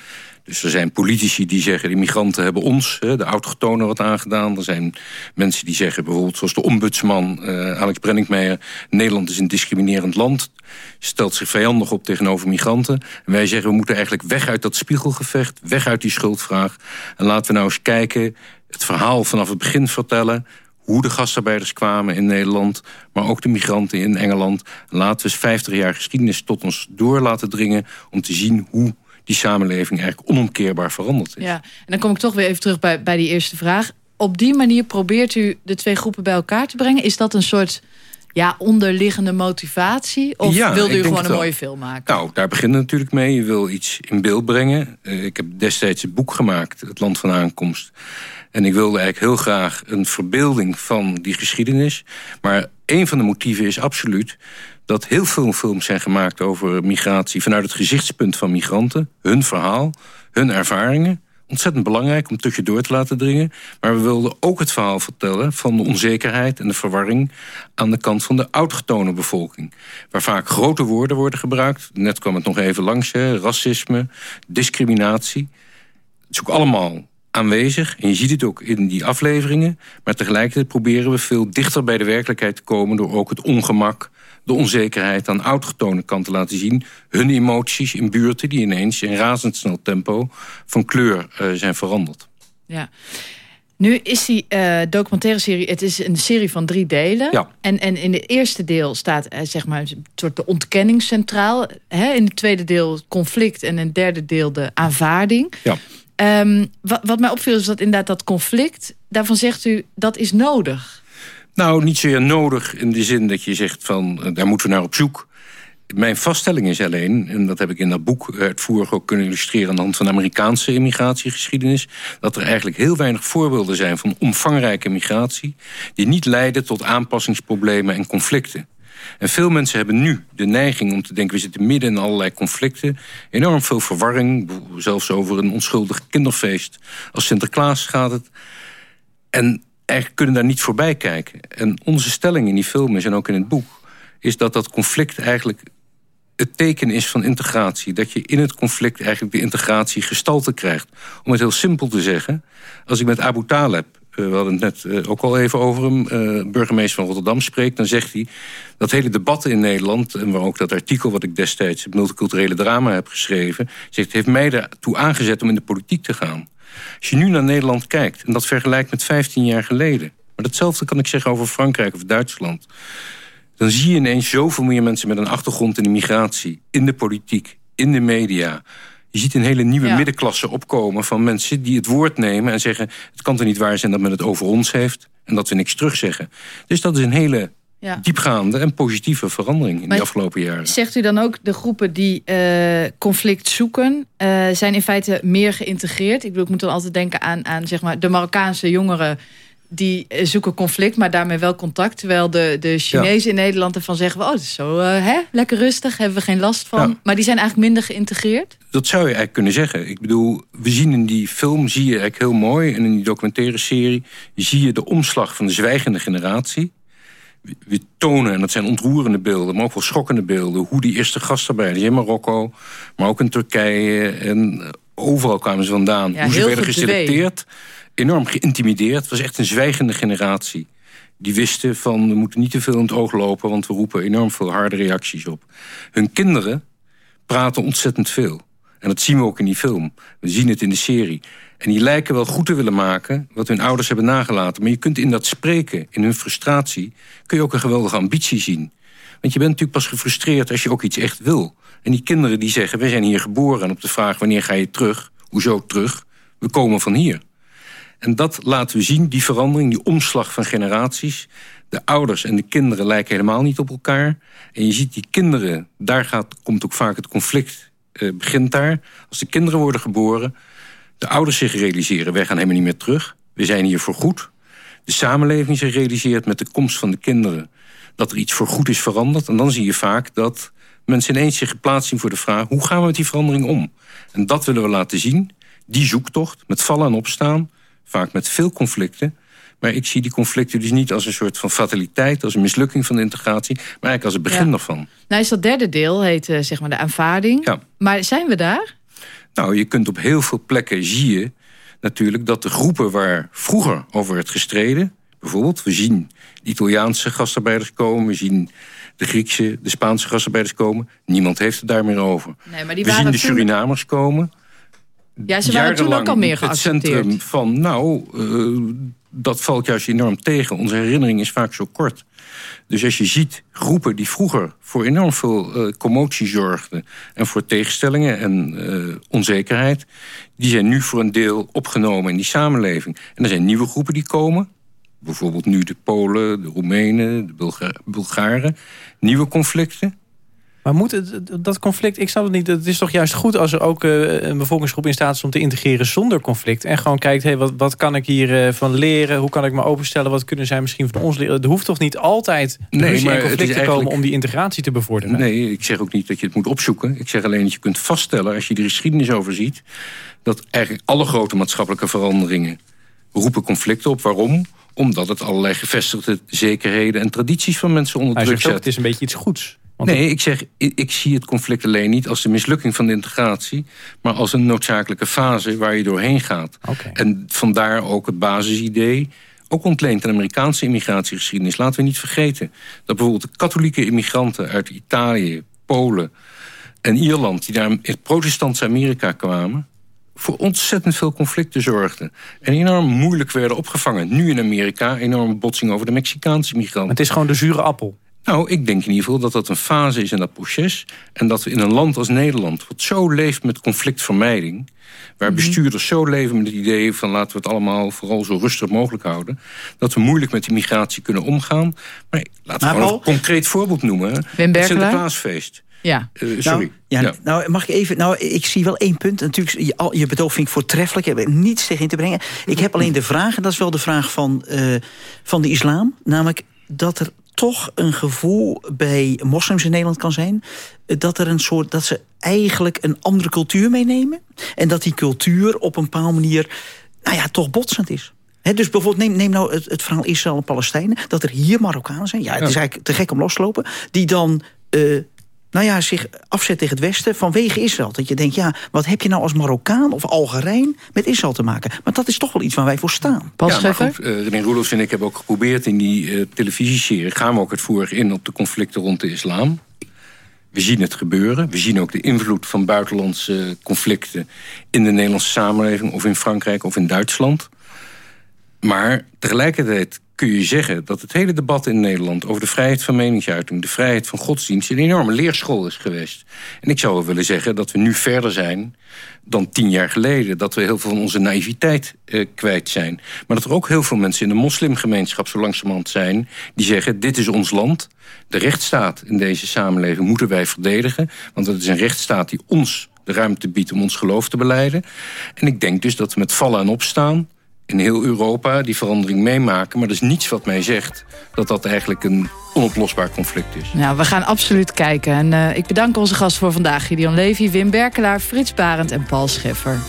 Speaker 27: dus er zijn politici die zeggen... de migranten hebben ons, de autochtonen, wat aangedaan. Er zijn mensen die zeggen, bijvoorbeeld zoals de ombudsman uh, Alex Brenninkmeijer... Nederland is een discriminerend land. Stelt zich vijandig op tegenover migranten. En wij zeggen, we moeten eigenlijk weg uit dat spiegelgevecht. Weg uit die schuldvraag. En laten we nou eens kijken, het verhaal vanaf het begin vertellen hoe de gastarbeiders kwamen in Nederland... maar ook de migranten in Engeland. Laten we eens 50 jaar geschiedenis tot ons door laten dringen... om te zien hoe die samenleving eigenlijk onomkeerbaar veranderd is.
Speaker 2: Ja, en dan kom ik toch weer even terug bij, bij die eerste vraag. Op die manier probeert u de twee groepen bij elkaar te brengen. Is dat een soort ja, onderliggende motivatie? Of
Speaker 27: ja,
Speaker 2: wilde u gewoon een mooie film maken?
Speaker 27: Nou, daar begint het natuurlijk mee. Je wil iets in beeld brengen. Uh, ik heb destijds een boek gemaakt, Het Land van Aankomst. En ik wilde eigenlijk heel graag een verbeelding van die geschiedenis. Maar een van de motieven is absoluut dat heel veel films zijn gemaakt over migratie... vanuit het gezichtspunt van migranten, hun verhaal, hun ervaringen. Ontzettend belangrijk om tussen door te laten dringen. Maar we wilden ook het verhaal vertellen van de onzekerheid en de verwarring... aan de kant van de autochtone bevolking. Waar vaak grote woorden worden gebruikt. Net kwam het nog even langs, hè, racisme, discriminatie. Het is ook allemaal aanwezig. En je ziet het ook in die afleveringen. Maar tegelijkertijd proberen we veel dichter bij de werkelijkheid te komen... door ook het ongemak de onzekerheid aan autochtone kant te laten zien. Hun emoties in buurten die ineens in razendsnel tempo van kleur uh, zijn veranderd.
Speaker 2: Ja. Nu is die uh, documentaire serie, het is een serie van drie delen.
Speaker 27: Ja.
Speaker 2: En, en in het eerste deel staat uh, zeg maar een soort de ontkenning centraal. Hè? In het tweede deel conflict en in het derde deel de aanvaarding.
Speaker 27: Ja.
Speaker 2: Um, wat, wat mij opviel is dat inderdaad dat conflict, daarvan zegt u dat is nodig.
Speaker 27: Nou, niet zozeer nodig in de zin dat je zegt van uh, daar moeten we naar op zoek. Mijn vaststelling is alleen, en dat heb ik in dat boek uitvoerig ook kunnen illustreren aan de hand van Amerikaanse immigratiegeschiedenis, dat er eigenlijk heel weinig voorbeelden zijn van omvangrijke migratie die niet leiden tot aanpassingsproblemen en conflicten. En veel mensen hebben nu de neiging om te denken... we zitten midden in allerlei conflicten. Enorm veel verwarring, zelfs over een onschuldig kinderfeest. Als Sinterklaas gaat het. En eigenlijk kunnen daar niet voorbij kijken. En onze stelling in die film is, en ook in het boek... is dat dat conflict eigenlijk het teken is van integratie. Dat je in het conflict eigenlijk de integratie gestalte krijgt. Om het heel simpel te zeggen. Als ik met Abu Taleb, uh, we hadden het net uh, ook al even over hem... Uh, burgemeester van Rotterdam spreekt, dan zegt hij... dat hele debat in Nederland, en waar ook dat artikel... wat ik destijds het multiculturele drama heb geschreven... zegt, heeft mij ertoe aangezet om in de politiek te gaan. Als je nu naar Nederland kijkt en dat vergelijkt met 15 jaar geleden... maar datzelfde kan ik zeggen over Frankrijk of Duitsland... dan zie je ineens zoveel meer mensen met een achtergrond in de migratie... in de politiek, in de media... Je ziet een hele nieuwe ja. middenklasse opkomen van mensen die het woord nemen en zeggen... het kan toch niet waar zijn dat men het over ons heeft en dat we niks terugzeggen. Dus dat is een hele ja. diepgaande en positieve verandering in de afgelopen jaren.
Speaker 2: Zegt u dan ook de groepen die uh, conflict zoeken... Uh, zijn in feite meer geïntegreerd? Ik bedoel, ik moet dan altijd denken aan, aan zeg maar, de Marokkaanse jongeren die zoeken conflict, maar daarmee wel contact. Terwijl de, de Chinezen ja. in Nederland ervan zeggen... oh, het is zo uh, hè, lekker rustig, hebben we geen last van. Ja. Maar die zijn eigenlijk minder geïntegreerd?
Speaker 27: Dat zou je eigenlijk kunnen zeggen. Ik bedoel, we zien in die film, zie je eigenlijk heel mooi... en in die documentaire serie, zie je de omslag van de zwijgende generatie. We tonen, en dat zijn ontroerende beelden, maar ook wel schokkende beelden... hoe die eerste gastarbeiders in Marokko, maar ook in Turkije... en overal kwamen ze vandaan,
Speaker 2: ja,
Speaker 27: hoe ze werden geselecteerd enorm geïntimideerd. Het was echt een zwijgende generatie. Die wisten van, we moeten niet te veel in het oog lopen... want we roepen enorm veel harde reacties op. Hun kinderen praten ontzettend veel. En dat zien we ook in die film. We zien het in de serie. En die lijken wel goed te willen maken wat hun ouders hebben nagelaten. Maar je kunt in dat spreken, in hun frustratie... kun je ook een geweldige ambitie zien. Want je bent natuurlijk pas gefrustreerd als je ook iets echt wil. En die kinderen die zeggen, wij zijn hier geboren... en op de vraag wanneer ga je terug, hoezo terug... we komen van hier. En dat laten we zien, die verandering, die omslag van generaties. De ouders en de kinderen lijken helemaal niet op elkaar. En je ziet die kinderen, daar gaat, komt ook vaak het conflict, uh, begint daar. Als de kinderen worden geboren, de ouders zich realiseren... wij gaan helemaal niet meer terug, we zijn hier voor goed. De samenleving zich realiseert met de komst van de kinderen... dat er iets voor goed is veranderd. En dan zie je vaak dat mensen ineens zich geplaatst zien voor de vraag... hoe gaan we met die verandering om? En dat willen we laten zien. Die zoektocht, met vallen en opstaan, vaak met veel conflicten... Maar ik zie die conflicten dus niet als een soort van fataliteit... als een mislukking van de integratie, maar eigenlijk als het begin ja. daarvan.
Speaker 2: Nou is dat derde deel, heet uh, zeg maar de aanvaarding.
Speaker 27: Ja.
Speaker 2: Maar zijn we daar?
Speaker 27: Nou, je kunt op heel veel plekken zie je natuurlijk... dat de groepen waar vroeger over werd gestreden... bijvoorbeeld, we zien de Italiaanse gastarbeiders komen... we zien de Griekse, de Spaanse gastarbeiders komen. Niemand heeft het daar meer over.
Speaker 2: Nee, maar die
Speaker 27: we
Speaker 2: waren
Speaker 27: zien de
Speaker 2: toen...
Speaker 27: Surinamers komen.
Speaker 2: Ja, ze waren toen ook al meer
Speaker 27: het centrum van, nou, uh, dat valt juist enorm tegen. Onze herinnering is vaak zo kort. Dus als je ziet groepen die vroeger voor enorm veel uh, commotie zorgden... en voor tegenstellingen en uh, onzekerheid... die zijn nu voor een deel opgenomen in die samenleving. En er zijn nieuwe groepen die komen. Bijvoorbeeld nu de Polen, de Roemenen, de Bulga Bulgaren. Nieuwe conflicten.
Speaker 18: Maar moet het, dat conflict, ik snap het niet. Het is toch juist goed als er ook uh, een bevolkingsgroep in staat is om te integreren zonder conflict. En gewoon kijkt, hey, wat, wat kan ik hiervan van leren? Hoe kan ik me openstellen? Wat kunnen zij misschien van ons leren? Het hoeft toch niet altijd nee, maar conflict te komen om die integratie te bevorderen?
Speaker 27: Nee, ik zeg ook niet dat je het moet opzoeken. Ik zeg alleen dat je kunt vaststellen, als je de geschiedenis overziet... dat eigenlijk alle grote maatschappelijke veranderingen roepen conflicten op. Waarom? Omdat het allerlei gevestigde zekerheden en tradities van mensen onder druk zet.
Speaker 18: Het is een beetje iets goeds.
Speaker 27: Want nee, ik zeg, ik, ik, zie het conflict alleen niet als de mislukking van de integratie... maar als een noodzakelijke fase waar je doorheen gaat.
Speaker 18: Okay.
Speaker 27: En vandaar ook het basisidee... ook ontleend aan de Amerikaanse immigratiegeschiedenis. Laten we niet vergeten dat bijvoorbeeld de katholieke immigranten... uit Italië, Polen en Ierland... die daar in het protestantse Amerika kwamen voor ontzettend veel conflicten zorgden. En enorm moeilijk werden opgevangen. Nu in Amerika enorme botsing over de Mexicaanse migranten.
Speaker 18: Het is gewoon de zure appel.
Speaker 27: Nou, ik denk in ieder geval dat dat een fase is in dat proces. En dat we in een land als Nederland, wat zo leeft met conflictvermijding... waar bestuurders zo leven met het idee van laten we het allemaal vooral zo rustig mogelijk houden... dat we moeilijk met die migratie kunnen omgaan. Maar laten we gewoon een concreet voorbeeld noemen.
Speaker 2: Wim
Speaker 27: het Sinterklaasfeest.
Speaker 2: Ja.
Speaker 27: Uh, sorry.
Speaker 16: Nou, ja, ja, Nou, mag ik even... Nou, ik zie wel één punt. Natuurlijk, je, al, je betoog vind ik voortreffelijk. Ik heb niets tegen in te brengen. Ik heb alleen de vraag, en dat is wel de vraag van, uh, van de islam... namelijk dat er toch een gevoel bij moslims in Nederland kan zijn... dat, er een soort, dat ze eigenlijk een andere cultuur meenemen. En dat die cultuur op een bepaalde manier nou ja, toch botsend is. He, dus bijvoorbeeld, neem, neem nou het, het verhaal Israël en Palestijnen... dat er hier Marokkanen zijn, ja, het is eigenlijk te gek om los te lopen... die dan... Uh, nou ja, zich afzet tegen het Westen vanwege Israël. Dat je denkt, ja, wat heb je nou als Marokkaan of Algerijn met Israël te maken? Maar dat is toch wel iets waar wij voor staan.
Speaker 2: Pas
Speaker 27: ja, maar goed, uh, René Roelofs en ik hebben ook geprobeerd in die uh, televisieserie... gaan we ook het vorig in op de conflicten rond de islam. We zien het gebeuren. We zien ook de invloed van buitenlandse conflicten... in de Nederlandse samenleving of in Frankrijk of in Duitsland. Maar tegelijkertijd kun je zeggen dat het hele debat in Nederland... over de vrijheid van meningsuiting, de vrijheid van godsdienst... een enorme leerschool is geweest. En ik zou wel willen zeggen dat we nu verder zijn dan tien jaar geleden. Dat we heel veel van onze naïviteit eh, kwijt zijn. Maar dat er ook heel veel mensen in de moslimgemeenschap zo langzamerhand zijn... die zeggen, dit is ons land. De rechtsstaat in deze samenleving moeten wij verdedigen. Want het is een rechtsstaat die ons de ruimte biedt om ons geloof te beleiden. En ik denk dus dat we met vallen en opstaan in heel Europa die verandering meemaken. Maar er is niets wat mij zegt dat dat eigenlijk een onoplosbaar conflict is.
Speaker 2: Nou, we gaan absoluut kijken. En uh, ik bedank onze gasten voor vandaag. Gideon Levy, Wim Berkelaar, Frits Barend en Paul Scheffer.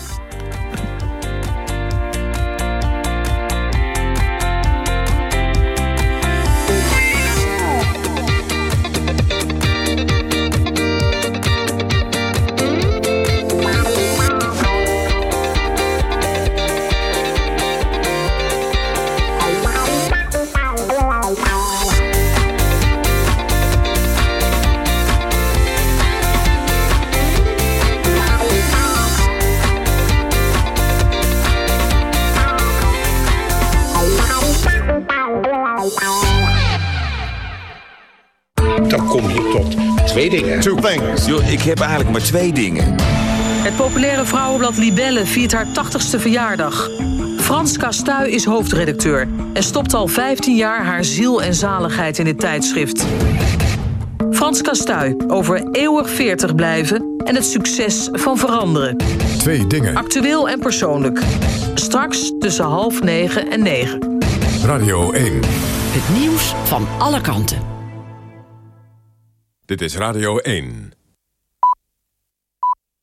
Speaker 33: Things. Yo, ik heb eigenlijk maar twee dingen.
Speaker 40: Het populaire vrouwenblad Libelle viert haar 80ste verjaardag. Frans Kastuy is hoofdredacteur en stopt al 15 jaar haar ziel en zaligheid in dit tijdschrift. Frans Kastuy over eeuwig 40 blijven en het succes van veranderen.
Speaker 41: Twee dingen.
Speaker 40: Actueel en persoonlijk. Straks tussen half negen en negen.
Speaker 41: Radio 1.
Speaker 10: Het nieuws van alle kanten.
Speaker 1: Dit is Radio 1.